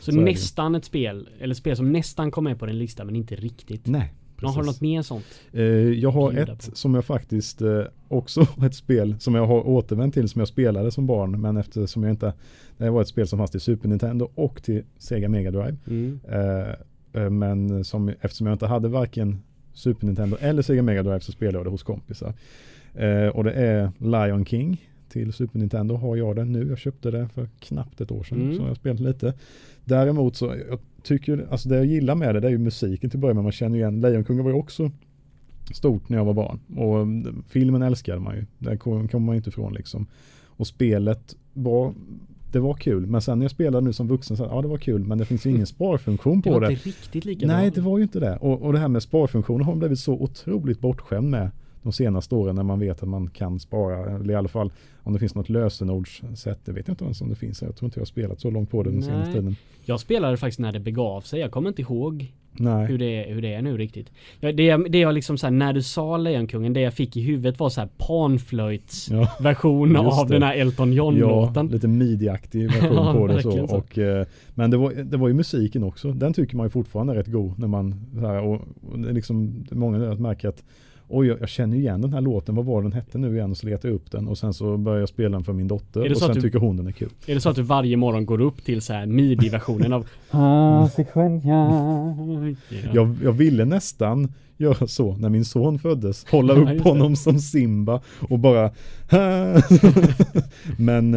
Så, Så nästan ett spel Eller spel som nästan kom med på din lista men inte riktigt Nej, Ja, har du något mer sånt? Eh, jag har ett på. som jag faktiskt eh, också [LAUGHS] ett spel som jag har återvänt till som jag spelade som barn men eftersom jag inte det var ett spel som fanns till Super Nintendo och till Sega Mega Drive. Mm. Eh, men som, eftersom jag inte hade varken Super Nintendo eller Sega Mega Drive så spelade jag det hos kompisar. Och det är Lion King till Super Nintendo har jag det nu. Jag köpte det för knappt ett år sedan Mm. så jag spelat lite. Däremot så jag tycker, alltså det jag gillar med det, det är ju musiken till att börja med. Man känner igen, Lejonkungen var ju också stort när jag var barn. Och mm, filmen älskade man ju. Det kom- kommer man ju inte ifrån liksom. Och spelet var, det var kul. Men sen när jag spelade nu som vuxen så ja det var kul men det finns ju ingen [LAUGHS] sparfunktion Det på var det. inte riktigt lika Nej, bra. det var ju inte det. Och, och det här med sparfunktioner har man blivit så otroligt bortskämd med de senaste åren när man vet att man kan spara. Eller i alla fall om det finns något lösenordssätt. Det vet jag inte ens om det finns. Jag tror inte jag har spelat så långt på det den Nej. senaste tiden. Jag spelade faktiskt när det begav sig. Jag kommer inte ihåg Nej. hur det, är- hur det är nu riktigt. Ja, det, jag- det jag liksom såhär, när du sa Lejonkungen, det jag fick i huvudet var såhär panflöjts Ja. version av det. den här Elton Ja, John-låten. lite midi-aktig version Ja, på det så. så. Och, eh, men det var, det var ju musiken också. Den tycker man ju fortfarande är rätt god när man så här, och, och liksom många märker att Oj, jag jag känner ju igen den här låten. Vad var den hette nu igen? Och så letar jag upp den och sen så börjar jag spela den för min dotter och sen du- tycker hon den är kul. Är det så att du varje morgon går upp till så här midi-versionen av [LAUGHS] Jag, jag ville nästan göra så när min son föddes. Hålla upp honom som Simba och bara [LAUGHS] Men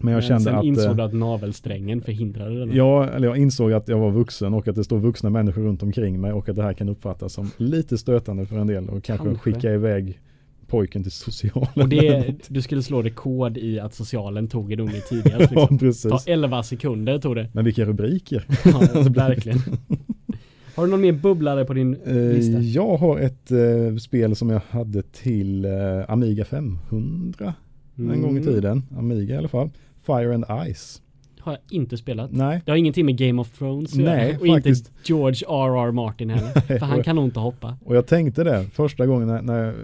eh, Men jag Men kände sen att insåg eh, du att navelsträngen förhindrade den. Ja, eller jag insåg att jag var vuxen och att det står vuxna människor runt omkring mig och att det här kan uppfattas som lite stötande för en del och kanske, Kanske. skicka iväg pojken till socialen. Och det, du skulle slå rekord i att socialen tog en unge [LAUGHS] tidigare. Ja, Liksom. Ta precis. 11 sekunder tog det. Men vilka rubriker. [LAUGHS] Ja, verkligen. [LAUGHS] Har du någon mer bubblare på din Eh, lista? jag har ett eh, spel som jag hade till eh, Amiga 500 en gång i Mm. tiden. Amiga i alla fall. Fire and Ice. Har jag inte spelat. Nej, Det har ingenting med Game of Thrones Nej. Och faktiskt. inte George R.R. Martin heller. [LAUGHS] För han kan nog inte hoppa. och jag tänkte det första gången när, när,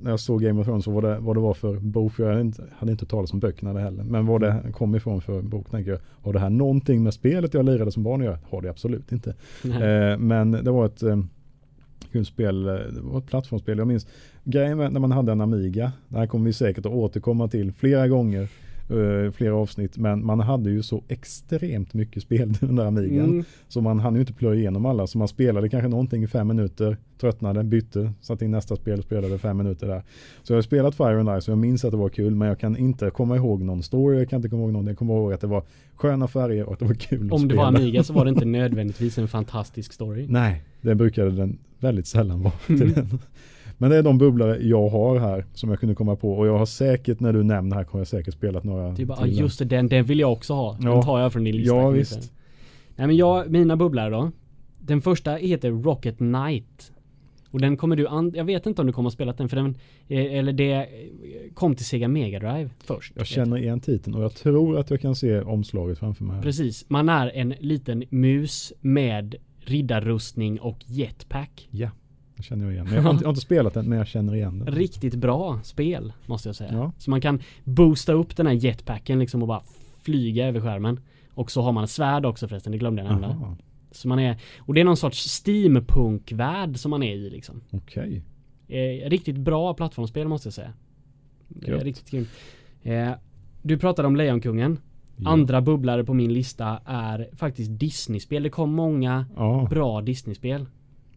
när jag såg Game of Thrones så var det vad det var för bok. För jag hade inte, hade inte talat om böckerna det heller. Men vad det kom ifrån för bok tänker jag. Har det här någonting med spelet jag lirade som barn att göra? Har det absolut inte. Eh, men det var ett eh, spel, eh, det var ett plattformsspel. Jag minns grejen med när man hade en Amiga, det här kommer vi säkert att återkomma till flera gånger, eh, flera avsnitt, men man hade ju så extremt mycket spel [LAUGHS] den där Amigan. Mm. Så man hann ju inte plöja igenom alla, så man spelade kanske någonting i fem minuter, tröttnade, bytte, satte in nästa spel och spelade fem minuter där. Så jag har spelat Fire and Ice och jag minns att det var kul, men jag kan inte komma ihåg någon story, jag kan inte komma ihåg någon, jag kommer ihåg att det var sköna färger och att det var kul att Om det spela. var Amiga så var det inte [LAUGHS] nödvändigtvis en fantastisk story. Nej, det brukade den väldigt sällan vara. Mm. Till den. Men det är de bubblare jag har här som jag kunde komma på och jag har säkert när du nämner här kommer jag säkert spelat några Du bara, ah, just det, den, den vill jag också ha. Den Ja. tar jag från din lista. Ja, visst. säga. Nej men jag, mina bubblare då. Den första heter Rocket Knight. Och den kommer du, an- jag vet inte om du kommer att spela den för den, eh, eller det kom till Sega Mega Drive först. Jag känner igen titeln och jag tror att jag kan se omslaget framför mig. här. Precis, man är en liten mus med riddarrustning och jetpack. Ja, det känner jag igen. Men jag har inte, jag har inte spelat den men jag känner igen den. Riktigt bra spel måste jag säga. Ja. Så man kan boosta upp den här jetpacken liksom och bara flyga över skärmen. Och så har man ett svärd också förresten, det glömde jag nämna. Aha, Så man är, och det är någon sorts steampunk-värld som man är i liksom. okej. Eh, riktigt bra plattformsspel måste jag säga. Gött. riktigt kul. Eh, du pratade om Lejonkungen. Ja. Andra bubblare på min lista är faktiskt Disney-spel. Det kom många Ja, bra Disney-spel.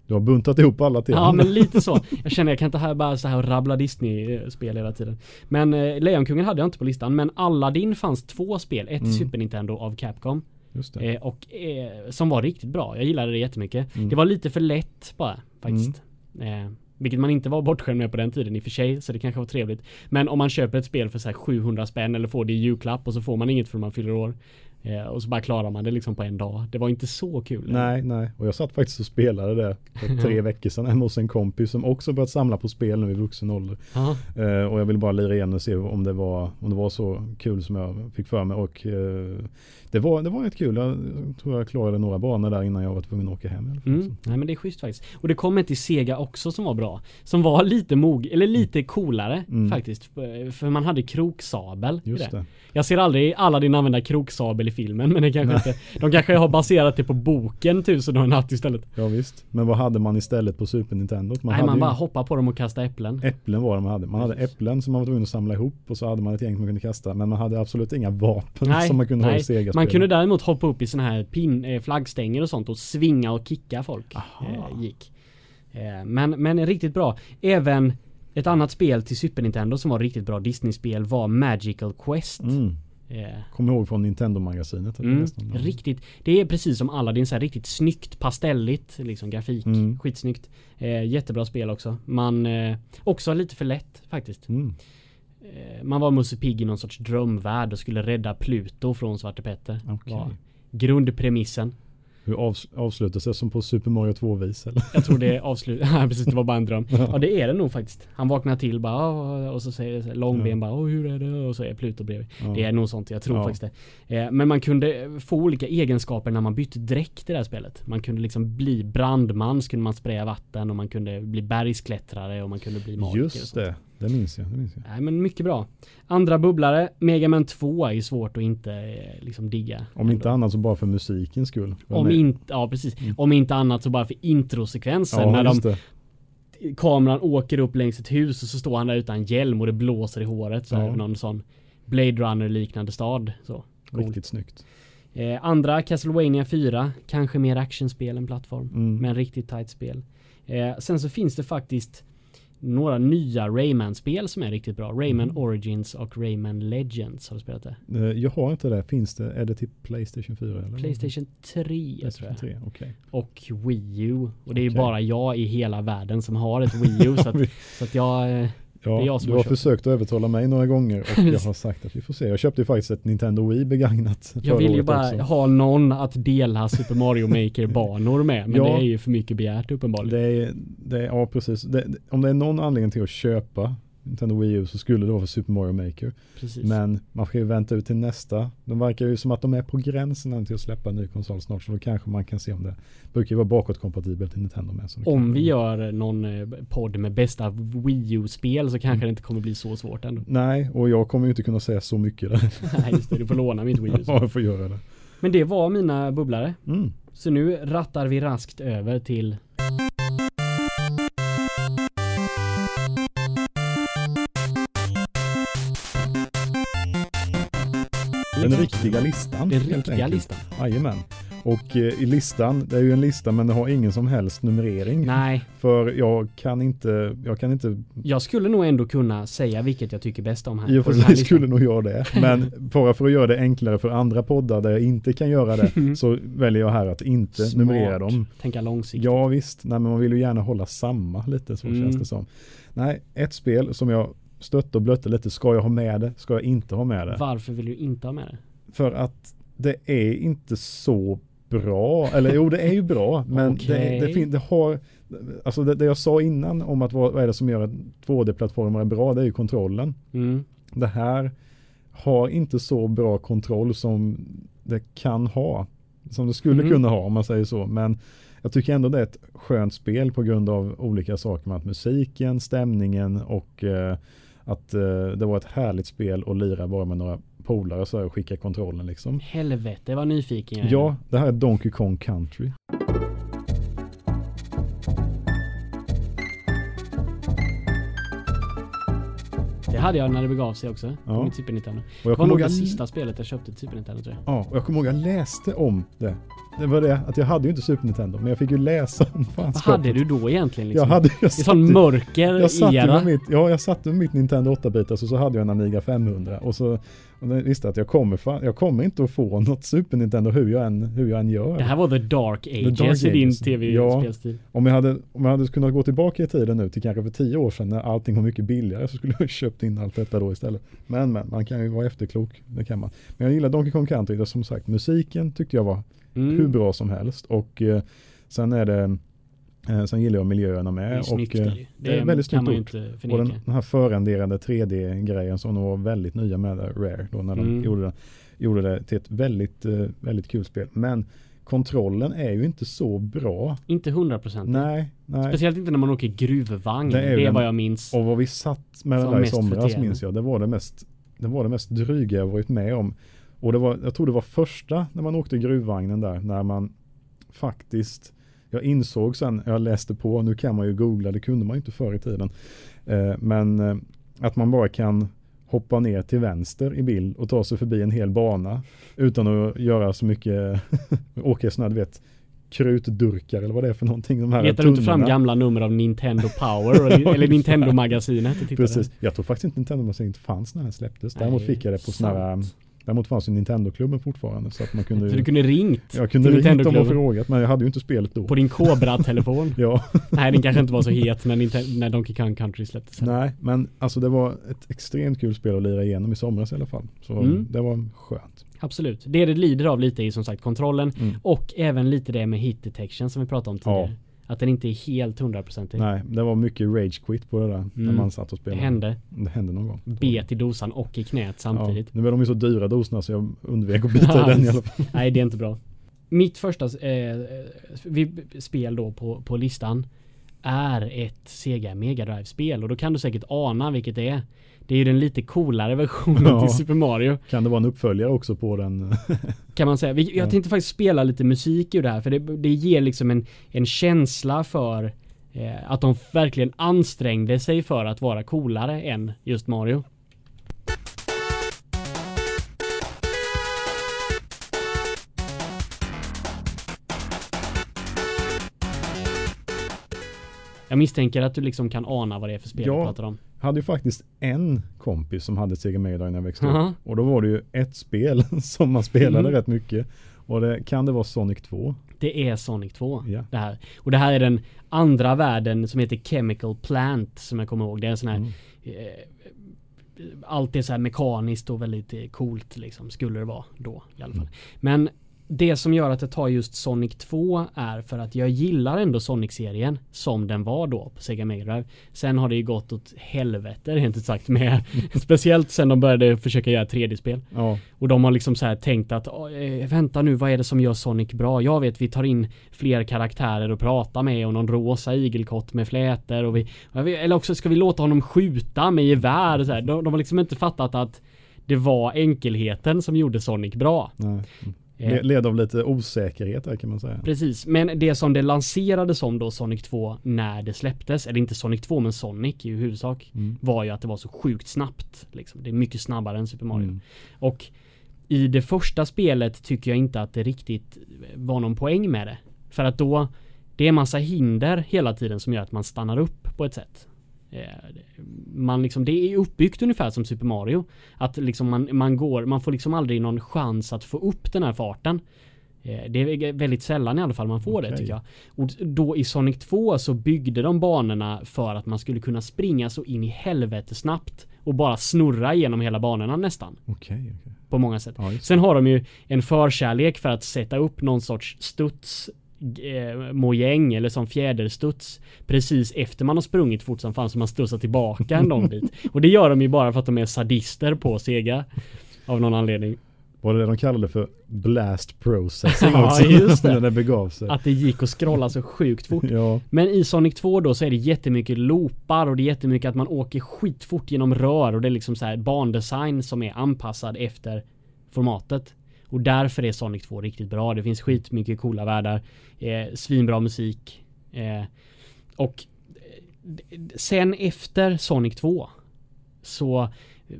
Du har buntat ihop alla till Ja men lite så. Jag känner jag kan inte här bara så här och rabbla Disney-spel hela tiden. Men eh, Lejonkungen hade jag inte på listan. Men Aladdin fanns två spel. Ett Mm. Super Nintendo av Capcom. Just. Eh, och eh, som var riktigt bra. Jag gillade det jättemycket. Mm. Det var lite för lätt bara faktiskt. Eh, vilket man inte var bortskämd med på den tiden i och för sig. Så det kanske var trevligt. Men om man köper ett spel för så här 700 spänn eller får det i julklapp och så får man inget för man fyller år. Eh, och så bara klarar man det liksom på en dag. Det var inte så kul. Nej, nej. Och jag satt faktiskt och spelade det för [LAUGHS] tre veckor sedan hemma hos en kompis som också börjat samla på spel nu i vuxen ålder. Eh, och jag ville bara lira igen och se om det var, om det var så kul som jag fick för mig. Och eh, det, var, det var rätt kul. Jag tror jag klarade några banor där innan jag var tvungen att åka hem. alla. Mm. Nej men det är schysst faktiskt. Och det kom ett till Sega också som var bra. Som var lite mog, eller lite coolare Mm. faktiskt. För man hade kroksabel Just det. det. Jag ser aldrig Aladdin använda kroksabel i filmen men det kanske inte, de kanske har baserat det på boken Tusen och en natt istället. Ja visst. Men vad hade man istället på Super Nintendo? Man Nej man bara hoppar på dem och kastar äpplen. Äpplen var det man hade. Man hade äpplen som man var tvungen att samla ihop och så hade man ett gäng som man kunde kasta. Men man hade absolut inga vapen nej, som man kunde nej. ha i sega Man kunde däremot hoppa upp i sådana här pin, eh, flaggstänger och sånt och svinga och kicka folk. Eh, gick. Eh, men, men riktigt bra. Även ett annat spel till Super Nintendo som var riktigt bra Disney-spel var Magical Quest. Mm. Yeah. Kommer ihåg från Nintendo-magasinet. Mm, riktigt. Det är precis som Aladdin, så här riktigt snyggt, pastelligt liksom grafik. Mm. Skitsnyggt. Eh, jättebra spel också. Man, eh, också lite för lätt faktiskt. Mm. Eh, man var Musse Pigg i någon sorts drömvärld och skulle rädda Pluto från Svarte Petter. Okay. grundpremissen. Hur avs avslutas det som på Super Mario 2-vis eller? [LAUGHS] Jag tror det avslutas, [LAUGHS] precis det var bara en dröm. Ja. det är det nog faktiskt. Han vaknar till bara och så säger Långben ja. bara hur är det? Och så är Pluto bredvid. Ja. Det är nog sånt, jag tror ja. faktiskt det. Eh, men man kunde få olika egenskaper när man bytte dräkt i det här spelet. Man kunde liksom bli brandman, så kunde man spraya vatten och man kunde bli bergsklättrare och man kunde bli magiker. Just det. Det minns jag, det minns jag. Nej men mycket bra. Andra bubblare, Megaman 2 är ju svårt att inte eh, liksom digga. Om ändå. inte annat så bara för musikens skull. Om inte, ja precis. Mm. Om inte annat så bara för introsekvensen. Ja, när de, det. kameran åker upp längs ett hus och så står han där utan hjälm och det blåser i håret. Så ja. någon sån Blade Runner liknande stad. Så, cool. Riktigt snyggt. Eh, andra, Castlevania 4. Kanske mer actionspel än plattform. Mm. Men riktigt tight spel. Eh, sen så finns det faktiskt några nya Rayman-spel som är riktigt bra. Rayman mm. Origins och Rayman Legends. Har du spelat det? Eh, jag har inte det. Finns det? Är det till Playstation 4? Eller? Playstation 3 Playstation tror jag. 3, okay. Och Wii U. Och det okay. är ju bara jag i hela världen som har ett Wii U. så, att, [LAUGHS] så att jag eh, Ja, du har, har försökt att övertala mig några gånger och jag [LAUGHS] har sagt att vi får se. Jag köpte ju faktiskt ett Nintendo Wii begagnat. Jag vill ju bara också. ha någon att dela Super Mario Maker banor med. Men ja, det är ju för mycket begärt uppenbarligen. Det är, det är, ja precis. Det, om det är någon anledning till att köpa Nintendo Wii U så skulle det vara för Super Mario Maker. Precis. Men man ska ju vänta ut till nästa. De verkar ju som att de är på gränsen till att släppa en ny konsol snart. Så då kanske man kan se om det brukar ju vara bakåtkompatibelt till Nintendo med. om vi gör någon eh, podd med bästa Wii U-spel så kanske mm. det inte kommer bli så svårt ändå. Nej, och jag kommer ju inte kunna säga så mycket där. [LAUGHS] Nej, just det. Du får låna mitt Wii U. [LAUGHS] ja, jag får göra det. Men det var mina bubblare. Mm. Så nu rattar vi raskt över till riktiga listan. Den riktiga listan. Jajamän. Och eh, i listan, det är ju en lista men det har ingen som helst numrering. Nej. För jag kan inte, jag kan inte. Jag skulle nog ändå kunna säga vilket jag tycker bäst om här. I och för sig skulle nog göra det. [LAUGHS] Men bara för att göra det enklare för andra poddar där jag inte kan göra det så väljer jag här att inte Smart. numrera dem. Tänka långsiktigt. Ja visst, nej men man vill ju gärna hålla samma lite så mm. känns det som. Nej, ett spel som jag stötte och blötte lite. Ska jag ha med det? Ska jag inte ha med det? Varför vill du inte ha med det? För att det är inte så bra. Eller jo, det är ju bra. [LAUGHS] men okay. det, det, det, har Alltså det, det, jag sa innan om att vad, vad är det som gör att 2D-plattformar är bra, det är ju kontrollen. Mm. Det här har inte så bra kontroll som det kan ha. Som det skulle mm. kunna ha om man säger så. Men jag tycker ändå det är ett skönt spel på grund av olika saker. Med att musiken, stämningen och eh, att eh, det var ett härligt spel att lira bara med några polare så och skicka kontrollen liksom. Helvete vad nyfiken jag är. Ja, det här är Donkey Kong Country. Det hade jag när det begav sig också. Ja. Mitt Super Nintendo. Och jag det var nog det sista spelet jag köpte till Super Nintendo tror jag. Ja, och jag kommer ihåg jag läste om det det var det att jag hade ju inte Super Nintendo men jag fick ju läsa om fanskapet. Vad hade du då egentligen? Liksom? Jag hade, jag satt, sån mörker jag satt era. Mitt, ja, jag satte med mitt Nintendo 8-bitars och så hade jag en Amiga 500 och så och jag visste att jag kommer, fan, jag kommer inte att få något Super Nintendo hur jag än, hur jag än gör. Det här var the dark ages, the dark i din tv-spelstil. Ja, om jag, hade, om jag hade kunnat gå tillbaka i tiden nu till kanske för tio år sedan när allting var mycket billigare så skulle jag köpt in allt detta då istället. Men men, man kan ju vara efterklok, det kan man. Men jag gillar Donkey Kong Country, som sagt musiken tyckte jag var mm. hur bra som helst. Och eh, sen är det eh, Sen gillar jag miljöerna med. Det är snyggt. Och, eh, det, det är väldigt snyggt gjort. Och den, den här förrenderade 3D-grejen som de var väldigt nya med Rare, då när de mm. gjorde, det, gjorde det till ett väldigt, eh, väldigt kul spel. Men kontrollen är ju inte så bra. Inte 100% Nej, nej. Speciellt inte när man åker gruvvagn. Det är, det är vad jag minns. Och vad vi satt med den där i somras minns jag. Det var det mest, det var det mest dryga jag varit med om. Och det var, jag tror det var första när man åkte gruvvagnen där, när man faktiskt, jag insåg sen, jag läste på, nu kan man ju googla, det kunde man ju inte förr i tiden. Eh, men eh, att man bara kan hoppa ner till vänster i bild och ta sig förbi en hel bana utan att göra så mycket, [LAUGHS] åka i sådana, du vet, krutdurkar eller vad det är för någonting. De här Letar du inte fram gamla nummer av Nintendo Power [LAUGHS] eller, eller Nintendo-magasinet? Precis. Jag tror faktiskt inte Nintendo-magasinet fanns när det släpptes. Däremot fick jag det på sådana här Däremot fanns ju Nintendo-klubben fortfarande så att man kunde Så du kunde ringt? Jag kunde ringt om och frågat men jag hade ju inte spelet då. På din Cobra-telefon? [LAUGHS] ja. Nej den kanske inte var så het när, Nintendo, när Donkey Kong Country släpptes. Nej men alltså det var ett extremt kul spel att lira igenom i somras i alla fall. Så mm. det var skönt. Absolut. Det det lider av lite är som sagt kontrollen mm. och även lite det med hit detection som vi pratade om tidigare. Ja. Att den inte är helt hundraprocentig. Nej, det var mycket rage quit på det där. Mm. När man satt och spelade. Det hände. Det hände någon gång. Bet i dosan och i knät samtidigt. Ja, nu är de ju så dyra dosorna så jag undvek att byta [LAUGHS] den i alla fall. Nej, det är inte bra. Mitt första eh, spel då på, på listan är ett Sega Mega Drive spel och då kan du säkert ana vilket det är. Det är ju den lite coolare versionen ja. till Super Mario. Kan det vara en uppföljare också på den? [LAUGHS] kan man säga. Jag tänkte faktiskt spela lite musik ur det här för det, det ger liksom en, en känsla för eh, att de verkligen ansträngde sig för att vara coolare än just Mario. Jag misstänker att du liksom kan ana vad det är för spel ja, du pratar om. Jag hade ju faktiskt en kompis som hade Sega Mega Drive när jag växte uh -huh. upp. Och då var det ju ett spel [LAUGHS] som man spelade mm. rätt mycket. Och det, kan det vara Sonic 2? Det är Sonic 2. Ja. Det här. Och det här är den andra världen som heter Chemical Plant som jag kommer ihåg. Det är en sån här mm. eh, allt är så här mekaniskt och väldigt eh, coolt liksom. Skulle det vara då i alla fall. Mm. Men det som gör att jag tar just Sonic 2 är för att jag gillar ändå Sonic-serien som den var då på Sega Mega Drive. Sen har det ju gått åt helvete rent ut sagt med [LAUGHS] speciellt sen de började försöka göra 3D-spel. Ja. Och de har liksom så tänkt att eh, vänta nu, vad är det som gör Sonic bra? Jag vet, vi tar in fler karaktärer och pratar med och någon rosa igelkott med flätor och vi eller också ska vi låta honom skjuta med gevär så här. De, de har liksom inte fattat att det var enkelheten som gjorde Sonic bra. Nej. Eh. Led av lite osäkerhet där kan man säga. Precis, men det som det lanserades som då Sonic 2 när det släpptes, eller inte Sonic 2 men Sonic i huvudsak, mm. var ju att det var så sjukt snabbt. Liksom. Det är mycket snabbare än Super Mario. Mm. Och i det första spelet tycker jag inte att det riktigt var någon poäng med det. För att då, det är massa hinder hela tiden som gör att man stannar upp på ett sätt. Eh, man liksom, det är uppbyggt ungefär som Super Mario. Att liksom man, man går, man får liksom aldrig någon chans att få upp den här farten. Eh, det är väldigt sällan i alla fall man får okay. det tycker jag. Och då i Sonic 2 så byggde de banorna för att man skulle kunna springa så in i helvete snabbt och bara snurra genom hela banorna nästan. Okay, okay. På många sätt. Ja, Sen har de ju en förkärlek för att sätta upp någon sorts studs eh, mojäng eller som fjäderstuds precis efter man har sprungit fort som fan så man studsar tillbaka en lång bit. [LAUGHS] Och det gör de ju bara för att de är sadister på Sega. Av någon anledning. Var det det de kallade för blast processing [LAUGHS] ja, just det. [LAUGHS] när det begav sig. Att det gick att scrolla så sjukt fort. ja. Men i Sonic 2 då så är det jättemycket loopar och det är jättemycket att man åker skitfort genom rör och det är liksom så här bandesign som är anpassad efter formatet. Och därför är Sonic 2 riktigt bra. Det finns skitmycket coola världar. Eh, svinbra musik. Eh, och eh, sen efter Sonic 2 så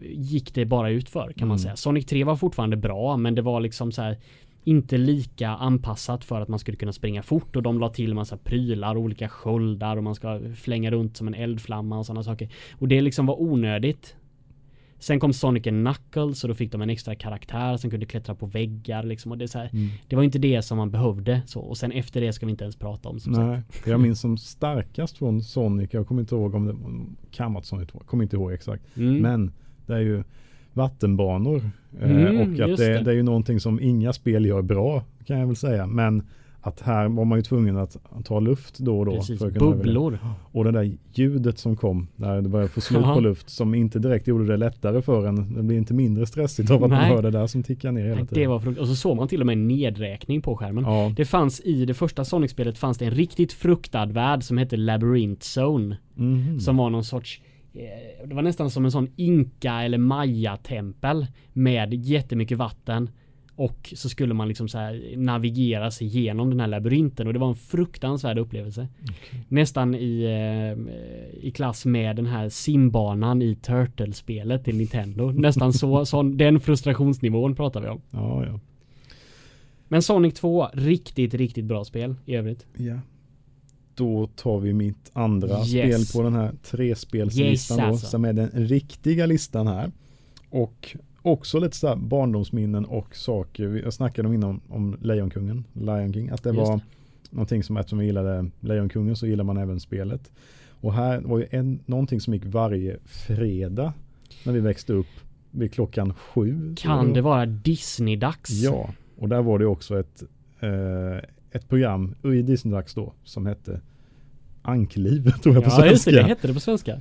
gick det bara ut för kan mm. man säga. Sonic 3 var fortfarande bra men det var liksom så här inte lika anpassat för att man skulle kunna springa fort och de la till massa prylar och olika sköldar och man ska flänga runt som en eldflamma och sådana saker. Och det liksom var onödigt. Sen kom Sonic Knuckles och då fick de en extra karaktär som kunde klättra på väggar liksom. Och det, så här, mm. det var inte det som man behövde. Så. Och sen efter det ska vi inte ens prata om. Som Nej, sagt. jag minns [LAUGHS] som starkast från Sonic. Jag kommer inte ihåg om det kan vara Sonic 2. Kommer inte ihåg exakt. Mm. Men det är ju vattenbanor. Eh, mm, och att det, det. det, är ju någonting som inga spel gör bra kan jag väl säga. Men att här var man ju tvungen att ta luft då och då. Precis, för att kunna bubblor. Överleva. Och det där ljudet som kom när det började få slut på luft som inte direkt gjorde det lättare för en. Det blir inte mindre stressigt av att Nej. man hör det där som tickar ner hela tiden. Det var och så såg man till och med en nedräkning på skärmen. Ja. Det fanns i det första Sonic-spelet fanns det en riktigt fruktad värld som hette Labyrinth Zone. Mm. Som var någon sorts eh, det var nästan som en sån inka eller maya-tempel med jättemycket vatten. Och så skulle man liksom så navigera sig igenom den här labyrinten och det var en fruktansvärd upplevelse. Okay. Nästan i, eh, i klass med den här simbanan i Turtle-spelet till Nintendo. Nästan så, [LAUGHS] sån, den frustrationsnivån pratar vi om. Ja, ja. Men Sonic 2, riktigt, riktigt bra spel i övrigt. Ja. Då tar vi mitt andra Yes. spel på den här trespelslistan Yes, då, alltså. som är den riktiga listan här. Och också lite så barndomsminnen och saker. Jag snackade om innan om Lejonkungen, Lion King, att det Just var det. någonting som eftersom vi gillade Lejonkungen så gillar man även spelet. Och här var ju en, någonting som gick varje fredag när vi växte upp vid klockan sju. Kan det vara Disney-dags? Ja, och där var det också ett, eh, ett program i Disney-dags då som hette Ankliv [LAUGHS] tror jag på Ja, just det. svenska. Det hette det på svenska.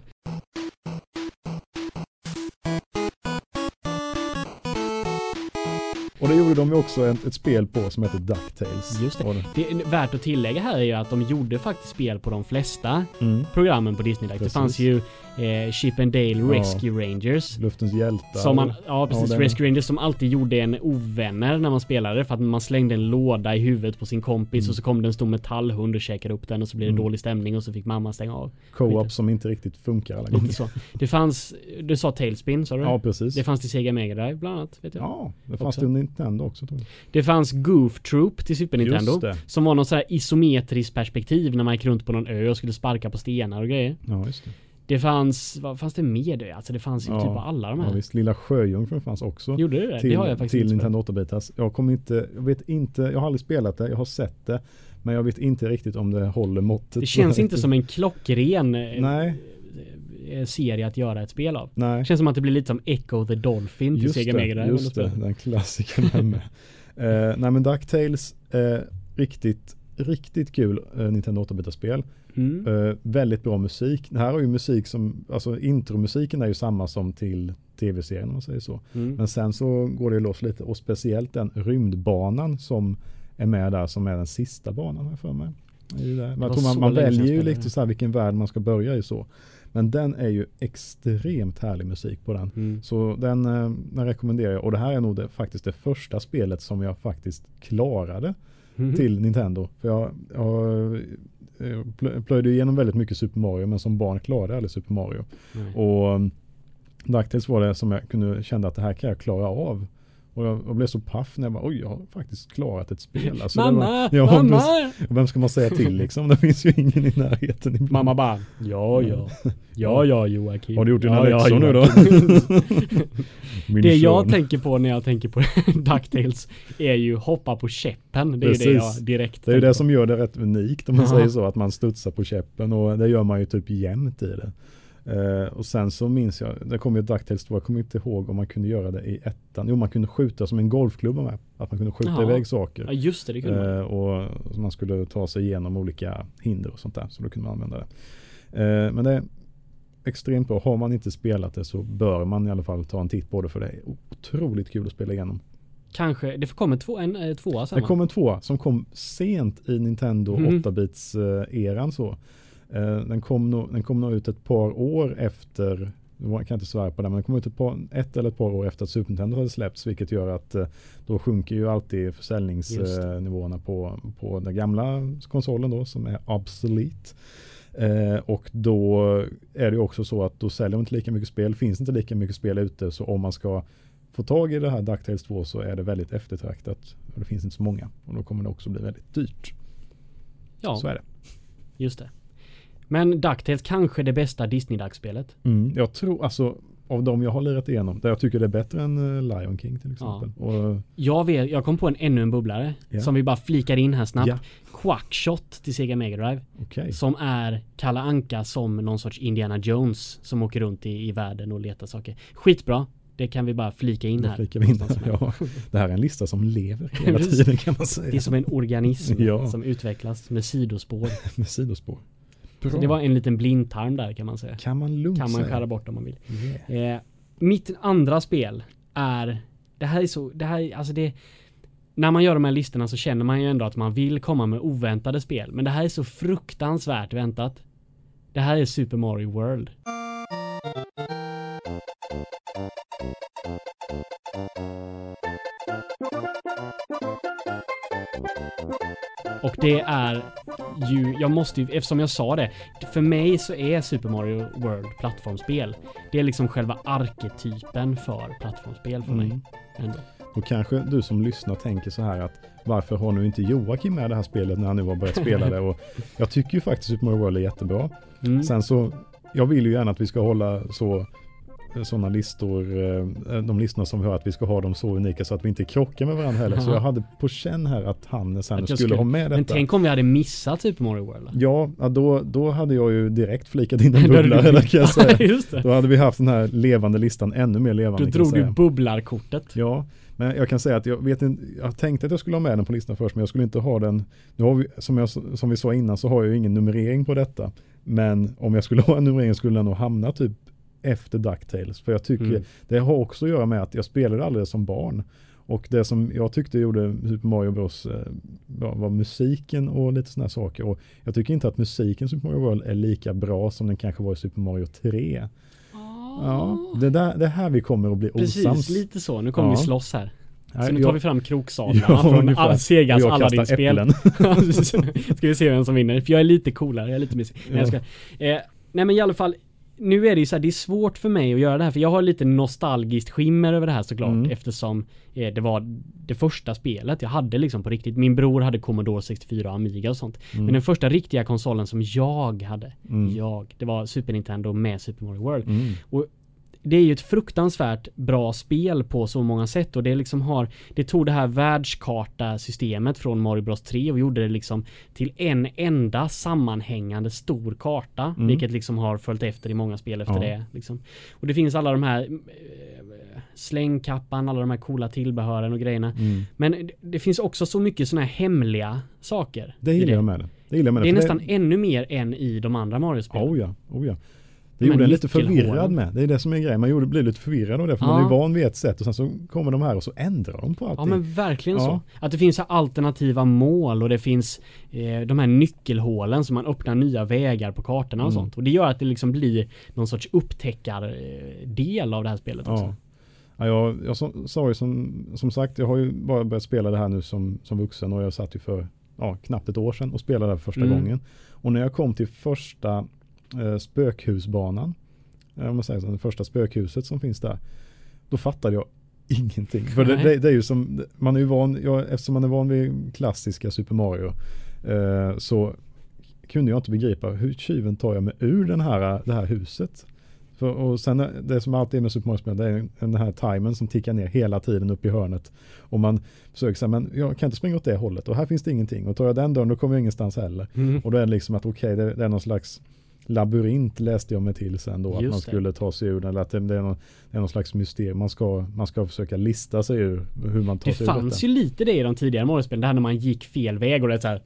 De ju också ett, ett spel på som hette DuckTales. Just det. Det är värt att tillägga här är ju att de gjorde faktiskt spel på de flesta Mm. programmen på Disney. Det Precis. fanns ju eh, Chip and Dale Ja. Rescue Rangers. Luftens hjältar. Som man, ja precis, Ja, det- Rescue Rangers som alltid gjorde en ovänner när man spelade för att man slängde en låda i huvudet på sin kompis Mm. och så kom det en stor metallhund och käkade upp den och så blev det Mm. dålig stämning och så fick mamma stänga av. Co-op som inte riktigt funkar alla gånger. Så. Det fanns, du sa Tailspin sa du? Ja, precis. Det fanns till Sega Mega Drive bland annat. Vet jag. Ja, det fanns Också. till Nintendo också tror jag. Det fanns Goof Troop till Super Nintendo. Som var någon så här isometriskt perspektiv när man gick runt på någon ö och skulle sparka på stenar och grejer. Ja, just det. Det fanns, vad fanns det mer? Alltså det fanns ju Ja. typ alla de Ja, här. visst. Lilla Sjöjungfrun fanns också. Gjorde det till, det har jag faktiskt till inte Nintendo 8-bitars. Jag kommer inte, jag vet inte, jag har aldrig spelat det, jag har sett det. Men jag vet inte riktigt om det håller måttet. Det känns inte [LAUGHS] som en klockren eh, Nej, serie att göra ett spel av. nej. Känns som att det blir lite som Echo the Dolphin till Just Sega Mega Drive. just det, den klassikern är med. Eh, nej men DuckTales, eh, riktigt, riktigt kul eh, Nintendo 8-bitarspel. Mm. Eh, väldigt bra musik. Det här har ju musik som, alltså intromusiken är ju samma som till tv-serien om man säger så. Mm. Men sen så går det ju loss lite och speciellt den rymdbanan som är med där som är den sista banan jag för mig. Man, man väljer ju lite så här vilken värld man ska börja i så. Men den är ju extremt härlig musik på den. Mm. Så den, eh, den rekommenderar jag och det här är nog det, faktiskt det första spelet som jag faktiskt klarade Mm. till Nintendo. För jag, jag eh, plö- plöjde igenom väldigt mycket Super Mario men som barn klarade jag aldrig Super Mario. Nej. Och DuckTales var det som jag kunde känna att det här kan jag klara av. Och jag, jag blev så paff när jag bara oj jag har faktiskt klarat ett spel. Alltså, mamma! var, ja, mamma! precis. Och Vem ska man säga till liksom? Det finns ju ingen i närheten. ibland. Mamma bara Ja ja Ja ja Joakim Har du gjort dina ja, ja, läxor nu då? [LAUGHS] Det jag son. tänker på när jag tänker på [LAUGHS] DuckTales är ju hoppa på käppen. Det är ju det Precis. jag direkt Det är ju det som gör det rätt unikt om man Ja. säger så. Att man studsar på käppen och det gör man ju typ jämt i det. Eh, och sen så minns jag, det kom ju DuckTales 2, jag kommer inte ihåg om man kunde göra det i ettan. Jo man kunde skjuta som en golfklubba med. Att man kunde skjuta Ja. iväg Ja saker. just det, det kunde man. Eh, och man skulle ta sig igenom olika hinder och sånt där. Så då kunde man använda det. Eh, men det är extremt bra. Har man inte spelat det så bör man i alla fall ta en titt på det för det är otroligt kul att spela igenom. Kanske, det kommer två, en eh, tvåa sen Det va? kom en tvåa som kom sent i Nintendo Mhm. 8-bits eh, eran så. Eh, den, kom nog, den kom nog ut ett par år efter, jag kan inte svära på det, men den kom ut ett, par, ett eller ett par år efter att Super Nintendo hade släppts, vilket gör att eh, då sjunker ju alltid försäljningsnivåerna på, på den gamla konsolen då som är obsolete. Eh, och då är det också så att då säljer man inte lika mycket spel, finns inte lika mycket spel ute, så om man ska få tag i det här DuckTales 2 så är det väldigt eftertraktat. Och det finns inte så många. Och då kommer det också bli väldigt dyrt. Ja, Så är det. just det. Men DuckTales kanske det bästa Disney-dagsspelet. Mm. Jag tror alltså av de jag har lirat igenom, där jag tycker det är bättre än eh, Lion King till exempel. Och, Jag vet, jag kom på en ännu en bubblare. Ja. Som vi bara flikar in här snabbt. Ja. Quackshot till Sega Mega Drive. Okej. Som är Kalle Anka som någon sorts Indiana Jones som åker runt i, i världen och letar saker. Skitbra. Det kan vi bara flika in här. flikar vi in med. Ja, [LAUGHS] det här är en lista som lever hela tiden kan man säga. Det är som en organism Ja. som utvecklas med sidospår. [LAUGHS] Med sidospår. Bra. Så det var en liten blindtarm där kan man säga. Kan man lugnt Kan man skära bort om man vill. Yeah. Eh, mitt andra spel är Det här är så, det här, alltså det När man gör de här listorna så känner man ju ändå att man vill komma med oväntade spel. Men det här är så fruktansvärt väntat. Det här är Super Mario World. Och det är ju, jag måste ju, eftersom jag sa det, för mig så är Super Mario World plattformsspel. Det är liksom själva arketypen för plattformsspel för mig. Mm. Ändå. Och kanske du som lyssnar tänker så här att varför har nu inte Joakim med det här spelet när han nu har börjat spela det? Och jag tycker ju faktiskt Super Mario World är jättebra. Mm. Sen så, jag vill ju gärna att vi ska hålla så sådana listor, eh, de listorna som vi har, att vi ska ha dem så unika så att vi inte krockar med varandra heller. Så jag hade på känn här att här nu Att skulle, skulle- ha med detta. Men tänk om vi hade missat Super Mario World? Ja, då, då hade jag ju direkt flikat in en [LAUGHS] bubblare kan jag [LAUGHS] säga. Då hade vi haft den här levande listan ännu mer levande. Då drog du bubblarkortet. Ja, men jag kan säga att jag vet inte, jag tänkte att jag skulle ha med den på listan först, men jag skulle inte ha den. Nu har vi, som, jag, som vi sa innan så har jag ju ingen numrering på detta. Men om jag skulle ha en numrering skulle den nog hamna typ efter DuckTales. För jag tycker, Mm. det har också att göra med att jag spelade alldeles som barn. Och det som jag tyckte gjorde Super Mario Bros eh, var, musiken och lite sådana saker. Och jag tycker inte att musiken i Super Mario World är lika bra som den kanske var i Super Mario 3. Ja, det, där, det här vi kommer att bli Precis, osams. lite så. Nu kommer Ja. vi slåss här. Nej, Så nu jag- tar vi fram kroksadlarna Ja, från ungefär. all, Segas jag Aladdin-spel. [LAUGHS] Ska vi se vem som vinner. För jag är lite coolare, jag är lite mysig. Nej, jag ska. Eh, nej men i alla fall. Nu är det ju så här, det är svårt för mig att göra det här för jag har lite nostalgiskt skimmer över det här såklart Mm. eftersom eh, det var det första spelet jag hade liksom på riktigt. Min bror hade Commodore 64 och Amiga och sånt. Men den första riktiga konsolen som jag hade, Mm. jag, det var Super Nintendo med Super Mario World. Mm. Och det är ju ett fruktansvärt bra spel på så många sätt och det liksom har Det tog det här världskarta-systemet från Mario Bros 3 och gjorde det liksom till en enda sammanhängande stor karta. Mm. Vilket liksom har följt efter i många spel efter Ja. det. Liksom. Och det finns alla de här eh, slängkappan, alla de här coola tillbehören och grejerna. Mm. Men det, det finns också så mycket sådana här hemliga saker. Det gillar jag med det. Det gillar jag med Det är nästan ännu mer än i de andra Mario-spelen. Oh ja, oh ja. Det De här gjorde en lite förvirrad med. Det är det som är grejen. Man gjorde, blir lite förvirrad av det. För man Ja. är ju van vid ett sätt och sen så kommer de här och så ändrar de på allting. Ja men verkligen Ja. så. Att det finns här alternativa mål och det finns eh, de här nyckelhålen så man öppnar nya vägar på kartorna och Mm. sånt. Och det gör att det liksom blir någon sorts upptäckardel av det här spelet också. Ja. Ja, jag, jag som, sa ju som, som sagt, jag har ju bara börjat spela det här nu som, som vuxen och jag satt ju för ja, knappt ett år sedan och spelade det för första Mm. gången. Och när jag kom till första spökhusbanan, eh, om man säger så, det första spökhuset som finns där, då fattade jag ingenting. För det, det, det är ju som, man är ju van, ja, eftersom man är van vid klassiska Super Mario, eh, så kunde jag inte begripa hur tjuven tar jag mig ur den här, det här huset. För, och sen är- det som alltid är med Super Mario-spel, det är den här timern som tickar ner hela tiden upp i hörnet. Och man försöker säga, men jag kan inte springa åt det hållet och här finns det ingenting. Och tar jag den dörren då kommer jag ingenstans heller. Mm. Och då är det liksom att okej, det, det är någon slags labyrint läste jag mig till sen då. att Just man det. skulle ta sig ur den. Eller att det, det, är någon, det är någon slags mysterium. Man ska, man ska försöka lista sig ur hur man tar Det sig ur fanns detta. ju lite det i de tidigare Mario-spelen. Det här när man gick fel väg och det så här,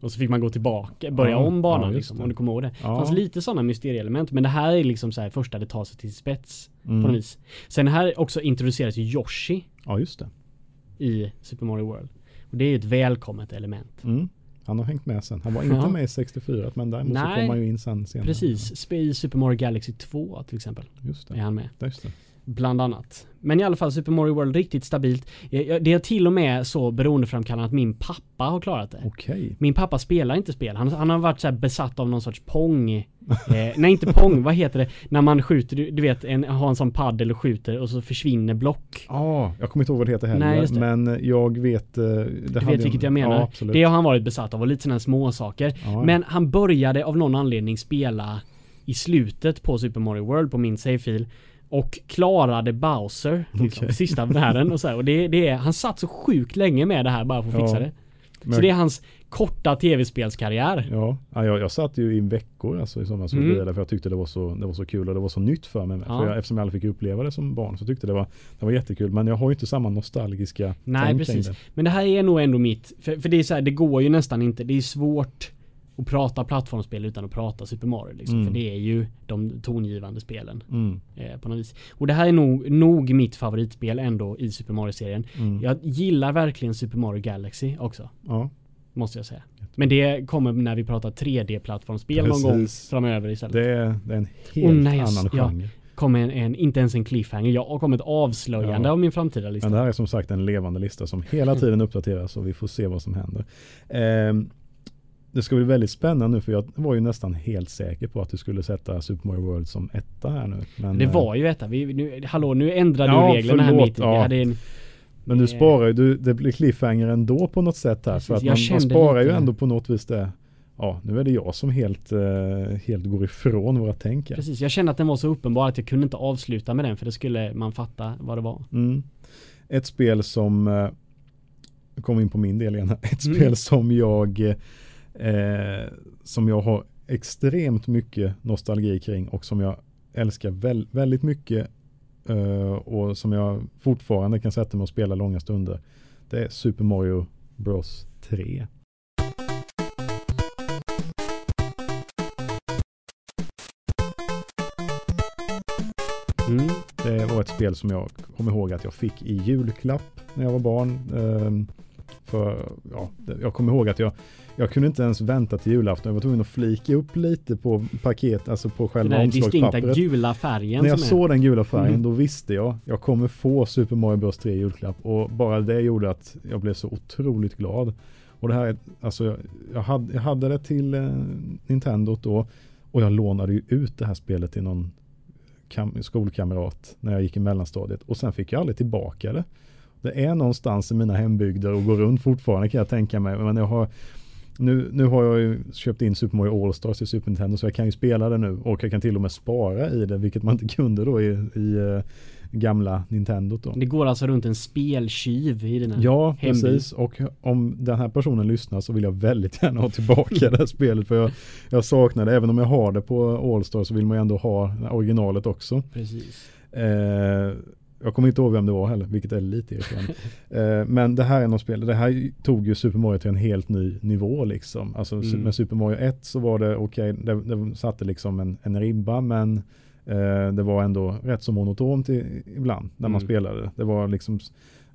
och så fick man gå tillbaka, börja Ja, om banan ja, liksom, det. om du kommer ihåg det. Det Ja. fanns lite sådana mysterieelement men det här är liksom så här första det tar sig till spets Mm. på något vis. Sen här också introduceras ju Yoshi Ja, just det. i Super Mario World. Och det är ju ett välkommet element. Mm. Han har hängt med sen. Han var inte Ja. med i 64 men däremot så Nej. kom han ju in sen senare. Precis, i Super Mario Galaxy 2 till exempel Just är det. han med. Just det. Bland annat. Men i alla fall Super Mario World riktigt stabilt. Det är till och med så beroendeframkallande att min pappa har klarat det. Okej. Min pappa spelar inte spel. Han, han har varit så här besatt av någon sorts pong. Eh, nej inte pong, vad heter det? När man skjuter, du, du vet, en, har en sån paddel och skjuter och så försvinner block. Ja, jag kommer inte ihåg vad det heter heller. Nej, det. Men jag vet. eh, Det Du vet vilket jag menar. Ja, det har han varit besatt av och lite sådana små saker. Ja, Men han började av någon anledning spela i slutet på Super Mario World på min save-fil. Och klarade Bowser, liksom, Okej. [LAUGHS] sista världen och så här. Och det, det är, han satt så sjukt länge med det här bara för att fixa Ja. det. Men- Så det är hans korta tv-spelskarriär. Ja, ja jag, jag satt ju i veckor alltså, i somras och Mm. för jag tyckte det var, så, det var så kul och det var så nytt för mig. Ja. För jag, eftersom jag aldrig fick uppleva det som barn så tyckte det var, det var jättekul. Men jag har ju inte samma nostalgiska Nej, precis. det. Men det här är nog ändå mitt, för, för det är så här, det går ju nästan inte, det är svårt att prata plattformsspel utan att prata Super Mario liksom. Mm. För det är ju de tongivande spelen Mm, eh, på något vis. Och det här är nog, nog mitt favoritspel ändå i Super Mario-serien. mm. Jag gillar verkligen Super Mario Galaxy också. Ja, Måste jag säga. Men det kommer när vi pratar 3D-plattformsspel någon gång framöver istället. det är, det är en helt Åh, nej, annan ja. genre. kommer en, en, inte ens en cliffhanger. Jag har kommit avslöjande Ja. av min framtida lista. Men det här är som sagt en levande lista som hela tiden uppdateras och vi får se vad som händer. Ehm, det ska bli väldigt spännande nu för jag var ju nästan helt säker på att du skulle sätta Super Mario World som etta här nu. Men, det eh, var ju detta. Vi, nu, hallå, nu ändrade Ja, du reglerna här förlåt, mitt i. ja. Vi hade en, Men du eh, sparar ju, du, det blir cliffhanger ändå på något sätt här. Precis, för att man, man sparar ju lite- ändå på något vis det. Ja, nu är det jag som helt, eh, helt går ifrån våra tänk. här. Precis, jag kände att den var så uppenbar att jag kunde inte avsluta med den för det skulle man fatta vad det var. Mm. Ett spel som, eh, kommer in på min del igen här. Ett Mm. spel som jag, eh, som jag har extremt mycket nostalgi kring och som jag älskar väl, väldigt mycket eh, och som jag fortfarande kan sätta mig och spela långa stunder. Det är Super Mario Bros 3. Mm. Det var ett spel som jag kommer ihåg att jag fick i julklapp när jag var barn. Eh, för, ja, jag kommer ihåg att jag, jag kunde inte ens vänta till julafton. Jag var tvungen att flika upp lite på paket, alltså på Den själva där distinkta omslagspappret. gula färgen När jag är. såg den gula färgen Mm. då visste jag, jag kommer få Super Mario Bros 3 i julklapp. Och bara det gjorde att jag blev så otroligt glad. Och det här, är- alltså jag, jag, hade, jag hade det till eh, Nintendo då. Och jag lånade ju ut det här spelet till någon kam- skolkamrat när jag gick i mellanstadiet. Och sen fick jag aldrig tillbaka det. Det är någonstans i mina hembygder och går runt fortfarande kan jag tänka mig. Men jag har nu, nu har jag ju köpt in Super Mario All-Stars till Super Nintendo så jag kan ju spela det nu och jag kan till och med spara i det vilket man inte kunde då i, i eh, gamla Nintendo då. Det går alltså runt en speltjuv i dina Ja, hemby. precis. Och om den här personen lyssnar så vill jag väldigt gärna ha tillbaka det här spelet. För jag, jag saknar det. Även om jag har det på All-Star så vill man ju ändå ha originalet också. Precis. Eh, jag kommer inte ihåg vem det var heller, vilket är lite irriterande. [LAUGHS] eh, men det här är något spel, det här tog ju Super Mario till en helt ny nivå liksom. Alltså Mm. med Super Mario 1 så var det okej, det, det satte liksom en, en ribba men eh, det var ändå rätt så monotont i, ibland när man Mm. spelade. Det var liksom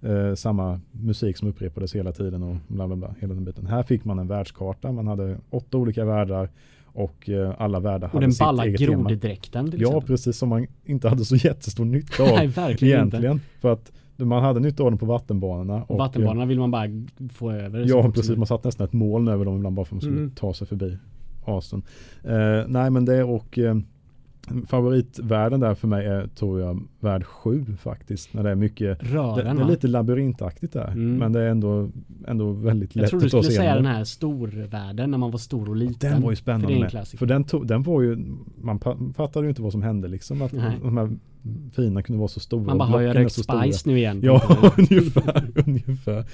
eh, samma musik som upprepades hela tiden och bla bla bla, hela den biten. Här fick man en världskarta, man hade åtta olika världar och eh, alla världar Och hade den sitt balla eget tema. groddräkten till Ja, exempel. precis som man inte hade så jättestor nytta av [LAUGHS] Nej, verkligen inte. egentligen. För att man hade nytta av den på vattenbanorna. Och vattenbanorna vill man bara få över. Ja, precis. Man satt nästan ett moln över dem ibland bara för att man skulle Mm. ta sig förbi asen. Eh, nej, men det och eh, favoritvärlden där för mig är tror jag värld 7 faktiskt. När det är mycket det, Rören det är va? lite labyrintaktigt där. Mm. Men det är ändå, ändå väldigt Jag lätt tror du att ta skulle sig säga igenom. den här storvärlden när man var stor och liten. Den var ju För spännande det är med. klassiker. För den, tog, den var ju, man fattade ju inte vad som hände liksom. Att Nej. de här fina kunde vara så stora. Man bara, har jag är rökt så stora." Spice nu igen? Ja, [LAUGHS] ungefär, ungefär.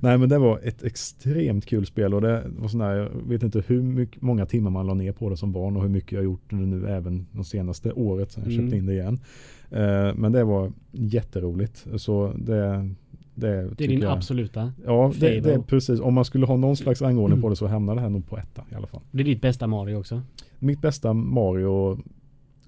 Nej men det var ett extremt kul spel och det var sån där, jag vet inte hur mycket, många timmar man la ner på det som barn och hur mycket jag gjort det nu även de senaste året sen jag Mm. köpte in det igen. Eh, men det var jätteroligt. Så det, det, Det är din jag, absoluta. Ja, det, det är precis. Om man skulle ha någon slags angordning Mm. på det så hamnar det här nog på etta i alla fall. Det är ditt bästa Mario också. Mitt bästa Mario,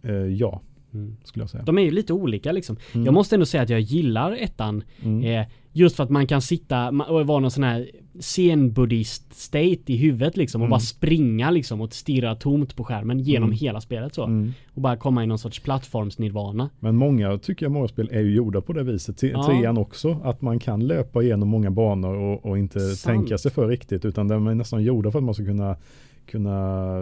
eh, ja, Mm. skulle jag säga. De är ju lite olika liksom. Mm. Jag måste ändå säga att jag gillar ettan. Mm. Eh, just för att man kan sitta och vara någon sån här zen-buddhist state i huvudet liksom. Och Mm. bara springa liksom och stirra tomt på skärmen genom Mm. hela spelet så. Mm. Och bara komma i någon sorts plattformsnirvana. Men många tycker jag Mario-spel är ju gjorda på det viset. T- Ja. Trean också. Att man kan löpa igenom många banor och, och inte Sant. tänka sig för riktigt. Utan de är nästan gjorda för att man ska kunna, kunna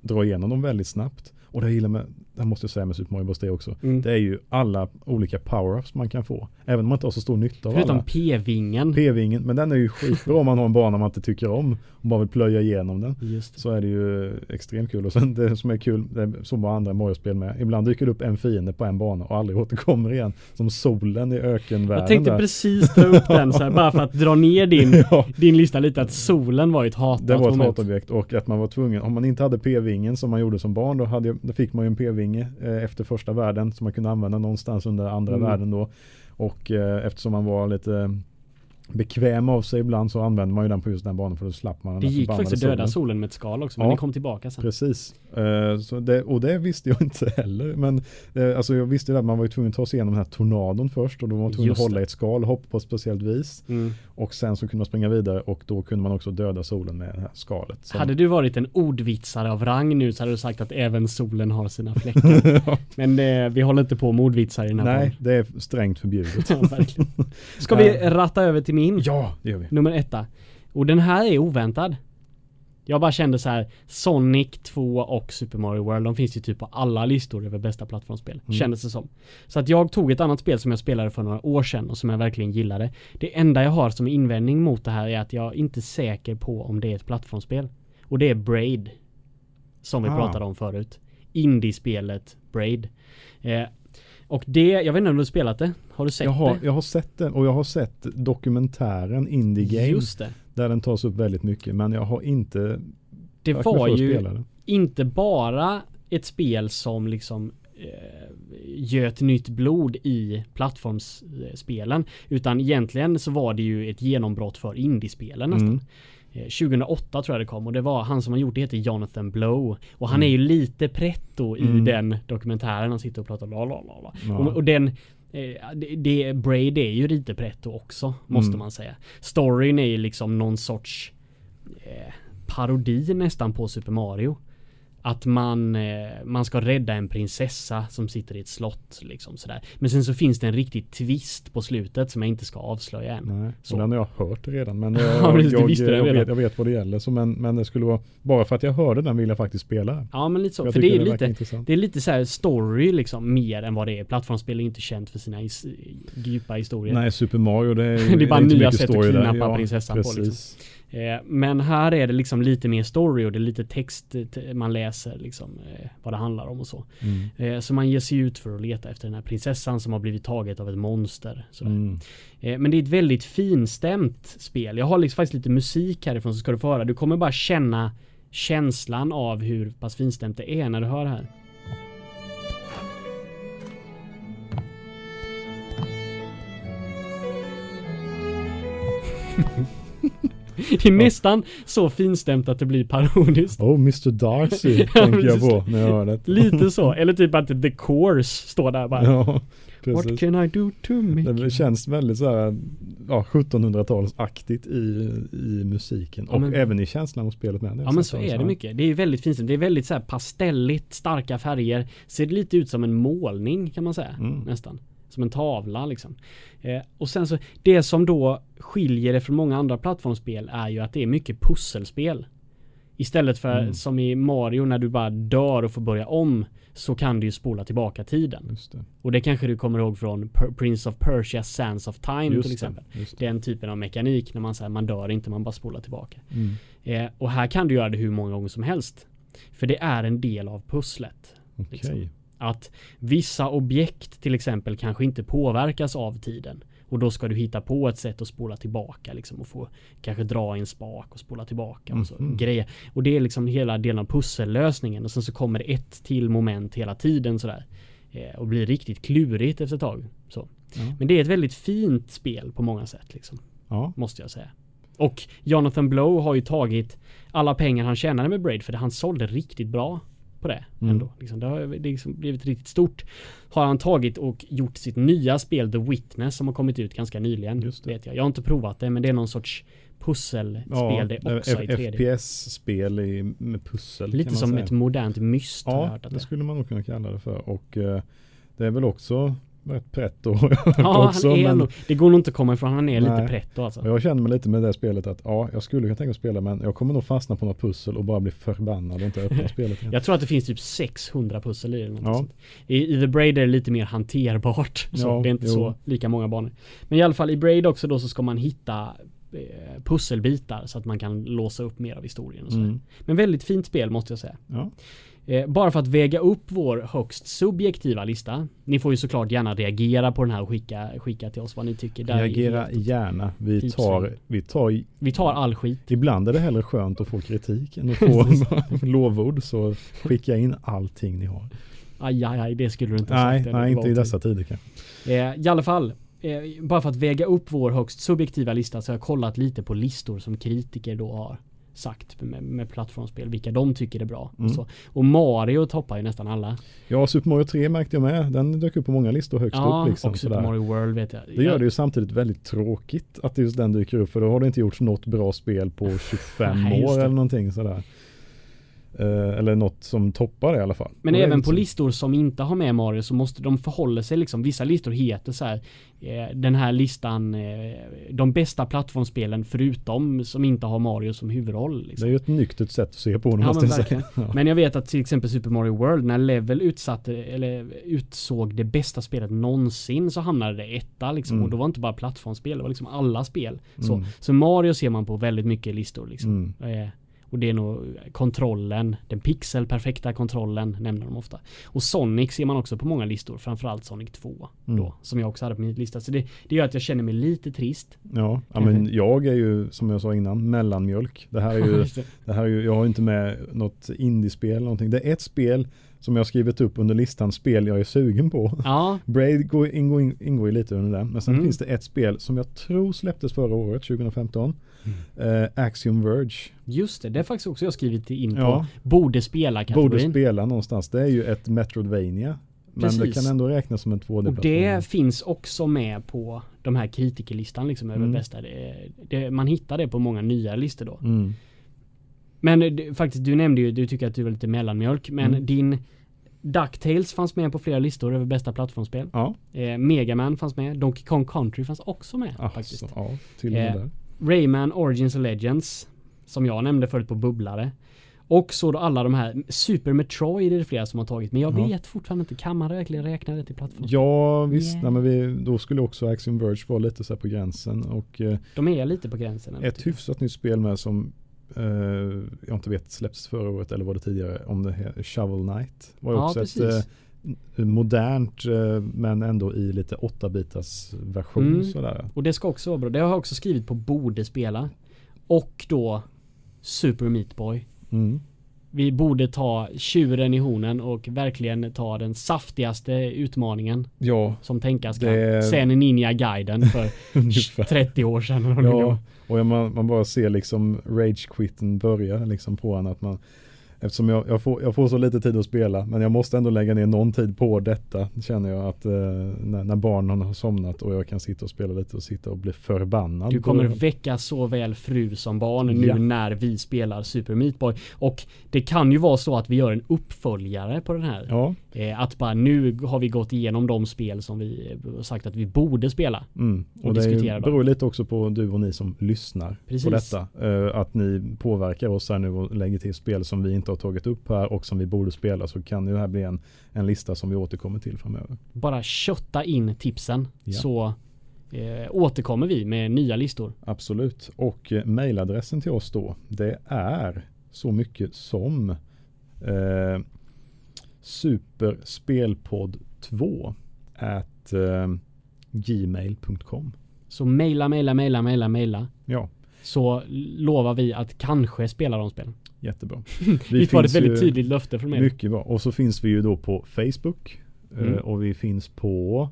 dra igenom dem väldigt snabbt. Och det jag gillar med, det måste jag säga med Super Mario Bros. det också. Mm. Det är ju alla olika power-ups man kan få. Även om man inte har så stor nytta av Förutom alla. P-vingen. P-vingen, men den är ju skitbra om man har en bana man inte tycker om. Och bara vill plöja igenom den. Så är det ju extremt kul. Och sen det som är kul, det är så många andra Mario-spel med. Ibland dyker det upp en fiende på en bana och aldrig återkommer igen. Som solen i ökenvärlden Jag tänkte där. precis ta upp den så här, bara för att dra ner din, [LAUGHS] Ja, din lista lite. Att solen var ett hatat det var ett hatobjekt och att man var tvungen, om man inte hade p-vingen som man gjorde som barn, då, hade, då fick man ju en p-vinge eh, efter första världen som man kunde använda någonstans under andra Mm. världen då. Och eh, eftersom man var lite bekväm av sig ibland så använder man ju den på just den banan för då slapp man den Det gick faktiskt att döda solen. solen med ett skal också, men Ja. den kom tillbaka sen. Precis. Så det, och det visste jag [LAUGHS] inte heller. Men eh, alltså jag visste ju att man var ju tvungen att ta sig igenom den här tornadon först och då var man tvungen Just att hålla det. ett skal, hoppa på ett speciellt vis. Mm. Och sen så kunde man springa vidare och då kunde man också döda solen med det här skalet. Så- Hade du varit en ordvitsare av rang nu så hade du sagt att även solen har sina [LAUGHS] fläckar. Men eh, vi håller inte på med ordvitsar i den här Nej, podden. det är strängt förbjudet. [LAUGHS] Ja, verkligen. Ska vi ratta över till min? ja, det gör vi. Nummer etta. Och den här är oväntad. Jag bara kände så här Sonic 2 och Super Mario World, de finns ju typ på alla listor över bästa plattformsspel. Mm. Kändes det som. Så att jag tog ett annat spel som jag spelade för några år sedan och som jag verkligen gillade. Det enda jag har som invändning mot det här är att jag inte är säker på om det är ett plattformsspel. Och det är Braid. Som vi Ah. pratade om förut. Indiespelet Braid. Eh, och det, jag vet inte om du har spelat det? Har du sett Jag har, det? jag har sett den och jag har sett dokumentären Indie Game Just det. där den tas upp väldigt mycket men jag har inte Det var ju den. inte bara ett spel som liksom eh, göt nytt blod i plattformsspelen utan egentligen så var det ju ett genombrott för indiespelen nästan. Mm. Eh, 2008 tror jag det kom och det var han som har gjort det heter Jonathan Blow och han Mm. är ju lite pretto i Mm. den dokumentären han sitter och pratar la la la la. Ja. Och, och den eh, det, det, Braid är ju lite pretto också måste Mm. man säga. Storyn är ju liksom någon sorts eh, parodi nästan på Super Mario. Att man, eh, man ska rädda en prinsessa som sitter i ett slott liksom sådär. Men sen så finns det en riktig twist på slutet som jag inte ska avslöja än. Nej, Så. den har jag hört redan. Men [LAUGHS] Ja, jag, precis, du jag, det jag, redan. vet, jag vet vad det gäller. Så men, men det skulle vara, bara för att jag hörde den vill jag faktiskt spela. Ja men lite så. Jag För det är lite intressant. Det är lite så här story liksom mer än vad det är. Plattformsspel är inte känt för sina is- djupa historier. Nej, Super Mario det är, [LAUGHS] Det är bara inte nya mycket sätt att kidnappa prinsessan på, liksom. Eh, men här är det liksom lite mer story och det är lite text man läser liksom eh, vad det handlar om och så. Mm. Eh, så man ger sig ut för att leta efter den här prinsessan som har blivit taget av ett monster. Mm. Men det är ett väldigt finstämt spel. Jag har liksom faktiskt lite musik härifrån så ska du få höra. Du kommer bara känna känslan av hur pass finstämt det är när du hör det här. [LAUGHS] Det är nästan så finstämt att det blir parodiskt. Oh, Mr Darcy [LAUGHS] tänker jag på när jag hör det. Lite så. [LAUGHS] Eller typ att the course står där bara. Ja, What can I do to make Det känns väldigt så här, ja, 1700-talsaktigt i, i musiken Ja, och men- även i känslan av spelet med. Ja men så är det mycket. Det är väldigt fint. Det är väldigt så här pastelligt, starka färger. Ser lite ut som en målning kan man säga. Mm. Nästan. Som en tavla liksom. Eh, och sen så, det som då skiljer det från många andra plattformsspel är ju att det är mycket pusselspel. Istället för Mm. som i Mario när du bara dör och får börja om så kan du ju spola tillbaka tiden. Det. Och det kanske du kommer ihåg från Per- Prince of Persia Sands of Time Just till exempel. det. Den typen av mekanik när man säger man dör inte, man bara spolar tillbaka. Mm. Eh, och här kan du göra det hur många gånger som helst. För det är en del av pusslet. Okej. Liksom. Att vissa objekt till exempel kanske inte påverkas av tiden. Och då ska du hitta på ett sätt att spola tillbaka liksom och få kanske dra i en spak och spola tillbaka och så Mhm. grejer. Och det är liksom hela delen av pussellösningen och sen så kommer ett till moment hela tiden sådär. Eh, och blir riktigt klurigt efter ett tag. Så. Ja. Men det är ett väldigt fint spel på många sätt liksom Ja. måste jag säga. Och Jonathan Blow har ju tagit alla pengar han tjänade med Braid för det han sålde riktigt bra på det Mm. ändå. Liksom, det har liksom blivit riktigt stort. Har han tagit och gjort sitt nya spel The Witness som har kommit ut ganska nyligen. Just det. Vet jag. jag har inte provat det men det är någon sorts pusselspel Ja, det också i 3D. FPS-spel med pussel. Lite som säga. ett modernt myst Ja, det. skulle man nog kunna kalla det för. Och eh, det är väl också rätt pretto. Ja, [LAUGHS] också, han är men- nog, det går nog inte att komma ifrån. Han är lite Nej. pretto alltså. Jag känner mig lite med det spelet att ja, jag skulle kunna tänka mig att spela men jag kommer nog fastna på något pussel och bara bli förbannad och inte öppna [LAUGHS] spelet igen. Jag tror att det finns typ 600 pussel i det. Ja. I, I The Braid är det lite mer hanterbart. [LAUGHS] Så Ja, det är inte jo. så lika många banor. Men i alla fall i Braid också då så ska man hitta eh, pusselbitar så att man kan låsa upp mer av historien och sådär. Mm. Men väldigt fint spel måste jag säga. Ja. Eh, bara för att väga upp vår högst subjektiva lista. Ni får ju såklart gärna reagera på den här och skicka, skicka till oss vad ni tycker. Där är Reagera gärna. Vi Typ tar, vi tar Vi tar all skit. Ibland är det hellre skönt att få kritik än att få [LAUGHS] lovord så skicka in allting ni har. Aj, aj, aj, det skulle du inte ha Nej, sagt. nej det inte i dessa tider kanske. Eh, I alla fall. eh, bara för att väga upp vår högst subjektiva lista så har jag kollat lite på listor som kritiker då har sagt med, med plattformsspel, vilka de tycker är bra. Mm. Och, så. och Mario toppar ju nästan alla. Ja, Super Mario 3 märkte jag med. Den dök upp på många listor högst Ja, upp. Liksom, och Super sådär. Mario World vet jag. Det gör det ju samtidigt väldigt tråkigt att just den dyker upp för då har det inte gjorts något bra spel på 25 Nej, just år eller någonting sådär. Eh, eller något som toppar det i alla fall. Men det även på listor som inte har med Mario så måste de förhålla sig liksom. Vissa listor heter så här. Eh, den här listan. Eh, de bästa plattformsspelen förutom som inte har Mario som huvudroll. Det Liksom. är ju ett nyktert sätt att se på det Ja, måste jag säga. Ja. Men jag vet att till exempel Super Mario World när Level utsatte eller utsåg det bästa spelet någonsin så hamnade det etta liksom. Mm. Och då var det inte bara plattformsspel, det var liksom alla spel. Så, Mm. så Mario ser man på väldigt mycket listor liksom. Mm. Eh, och det är nog kontrollen, den pixelperfekta kontrollen nämner de ofta. Och Sonic ser man också på många listor, framförallt Sonic 2 Mm. då, som jag också hade på min lista. Så det, det gör att jag känner mig lite trist. Ja, ja, men jag är ju som jag sa innan mellanmjölk. Det här är ju, [LAUGHS] det. här är ju jag har inte med något indiespel eller någonting. Det är ett spel som jag har skrivit upp under listan spel jag är sugen på. ja, [LAUGHS] Braid går, ingår, ingår ju lite under det. Men sen Mm. finns det ett spel som jag tror släpptes förra året, 2015. Eh, Axiom Verge. just det. Det är faktiskt också jag skrivit in på Ja. borde Borde spela-kategorin. spela någonstans. Det är ju ett Metroidvania. Men det Precis. kan ändå räknas som en 2D-plattform. Och det finns också med på de här kritikerlistan liksom över Mm. bästa. Det, det, man hittar det på många nya listor då. Mm. Men det, faktiskt, du nämnde ju, du tycker att du var lite mellanmjölk. Men Mm. din DuckTales fanns med på flera listor över bästa plattformsspel. Ja, Eh, Megaman fanns med. Donkey Kong Country fanns också med alltså, faktiskt. ja, till och med Eh. Rayman Origins och Legends. Som jag nämnde förut på Bubblare. Och så då alla de här. Super Metroid är det flera som har tagit. Men jag Ja. vet fortfarande inte. Kan man verkligen räkna det till plattform? Ja, visst. Yeah. Nej, men vi, då skulle också Axiom Verge vara lite så här på gränsen. Och eh, De är lite på gränsen. ett hyfsat nytt spel med som eh, jag inte vet släpptes förra året eller var det tidigare. Om det heter Shovel Knight. Var Ja, också precis. ett eh, modernt eh, men ändå i lite 8-bitars version Mm. sådär. Och det ska också vara bra. Det har jag också skrivit på borde spela. Och då Super Meat Boy. Mm. Vi borde ta tjuren i hornen och verkligen ta den saftigaste utmaningen Ja, som tänkas kan. Det- Sen Ninja Guiden för [LAUGHS] ungefär. 30 år sedan. Ja. Och man, man bara ser liksom rage-quitten börja liksom på en att man Eftersom jag, jag, får, jag får så lite tid att spela men jag måste ändå lägga ner någon tid på detta känner jag att eh, när, när barnen har somnat och jag kan sitta och spela lite och sitta och bli förbannad. Du kommer väcka såväl fru som barn nu Ja. när vi spelar Super Meat Boy. Och det kan ju vara så att vi gör en uppföljare på den här. Ja, att bara nu har vi gått igenom de spel som vi eh, sagt att vi borde spela. mm. Och och, det ju- beror lite också på du och ni som lyssnar Precis. på detta. Eh, att ni påverkar oss här nu och lägger till spel som vi inte har tagit upp här och som vi borde spela så kan det här bli en, en lista som vi återkommer till framöver. Bara kötta in tipsen Ja. så eh, återkommer vi med nya listor. Absolut. Och eh, mejladressen till oss då, det är så mycket som eh, superspelpodd2 at eh, gmail.com. Så mejla, mejla, mejla, mejla, mejla. Ja, Så lovar vi att kanske spela de spelen. jättebra. [LAUGHS] Vi får ett finns väldigt tydligt löfte från er. Mycket bra. Och så finns vi ju då på Facebook eh, Mm. och vi finns på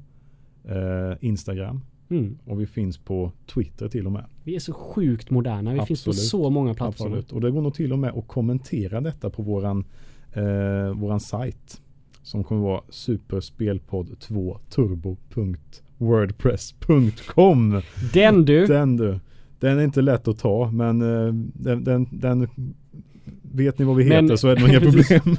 eh, Instagram Mm. och vi finns på Twitter till och med. Vi är så sjukt moderna. Vi finns på Absolut. så många plattformar. Absolut. Och det går nog till och med att kommentera detta på våran, eh, våran sajt. Som kommer vara superspelpodd2turbo.wordpress.com Den du! Den du. Den är inte lätt att ta men eh, den, den, den vet ni vad vi Men- heter så är det inga [LAUGHS] Precis. problem.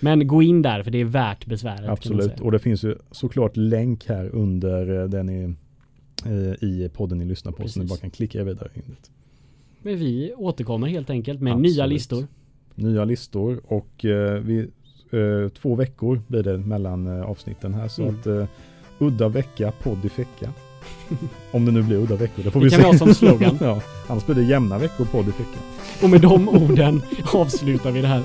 Men gå in där för det är värt besväret. Absolut. Och det finns ju såklart länk här under eh, den i, eh, i podden ni lyssnar på så ni Precis. bara kan klicka er vidare in. Men vi återkommer helt enkelt med Absolut. nya listor. Nya listor och eh, vi, eh, två veckor blir det mellan eh, avsnitten här så Mm. att udda vecka, podd i vecka. [LAUGHS] Om det nu blir udda veckor, det får Det vi kan se. vi ha som slogan. [LAUGHS] ja, annars blir det jämna veckor, podd i veckan. Och med de [LAUGHS] orden avslutar vi det här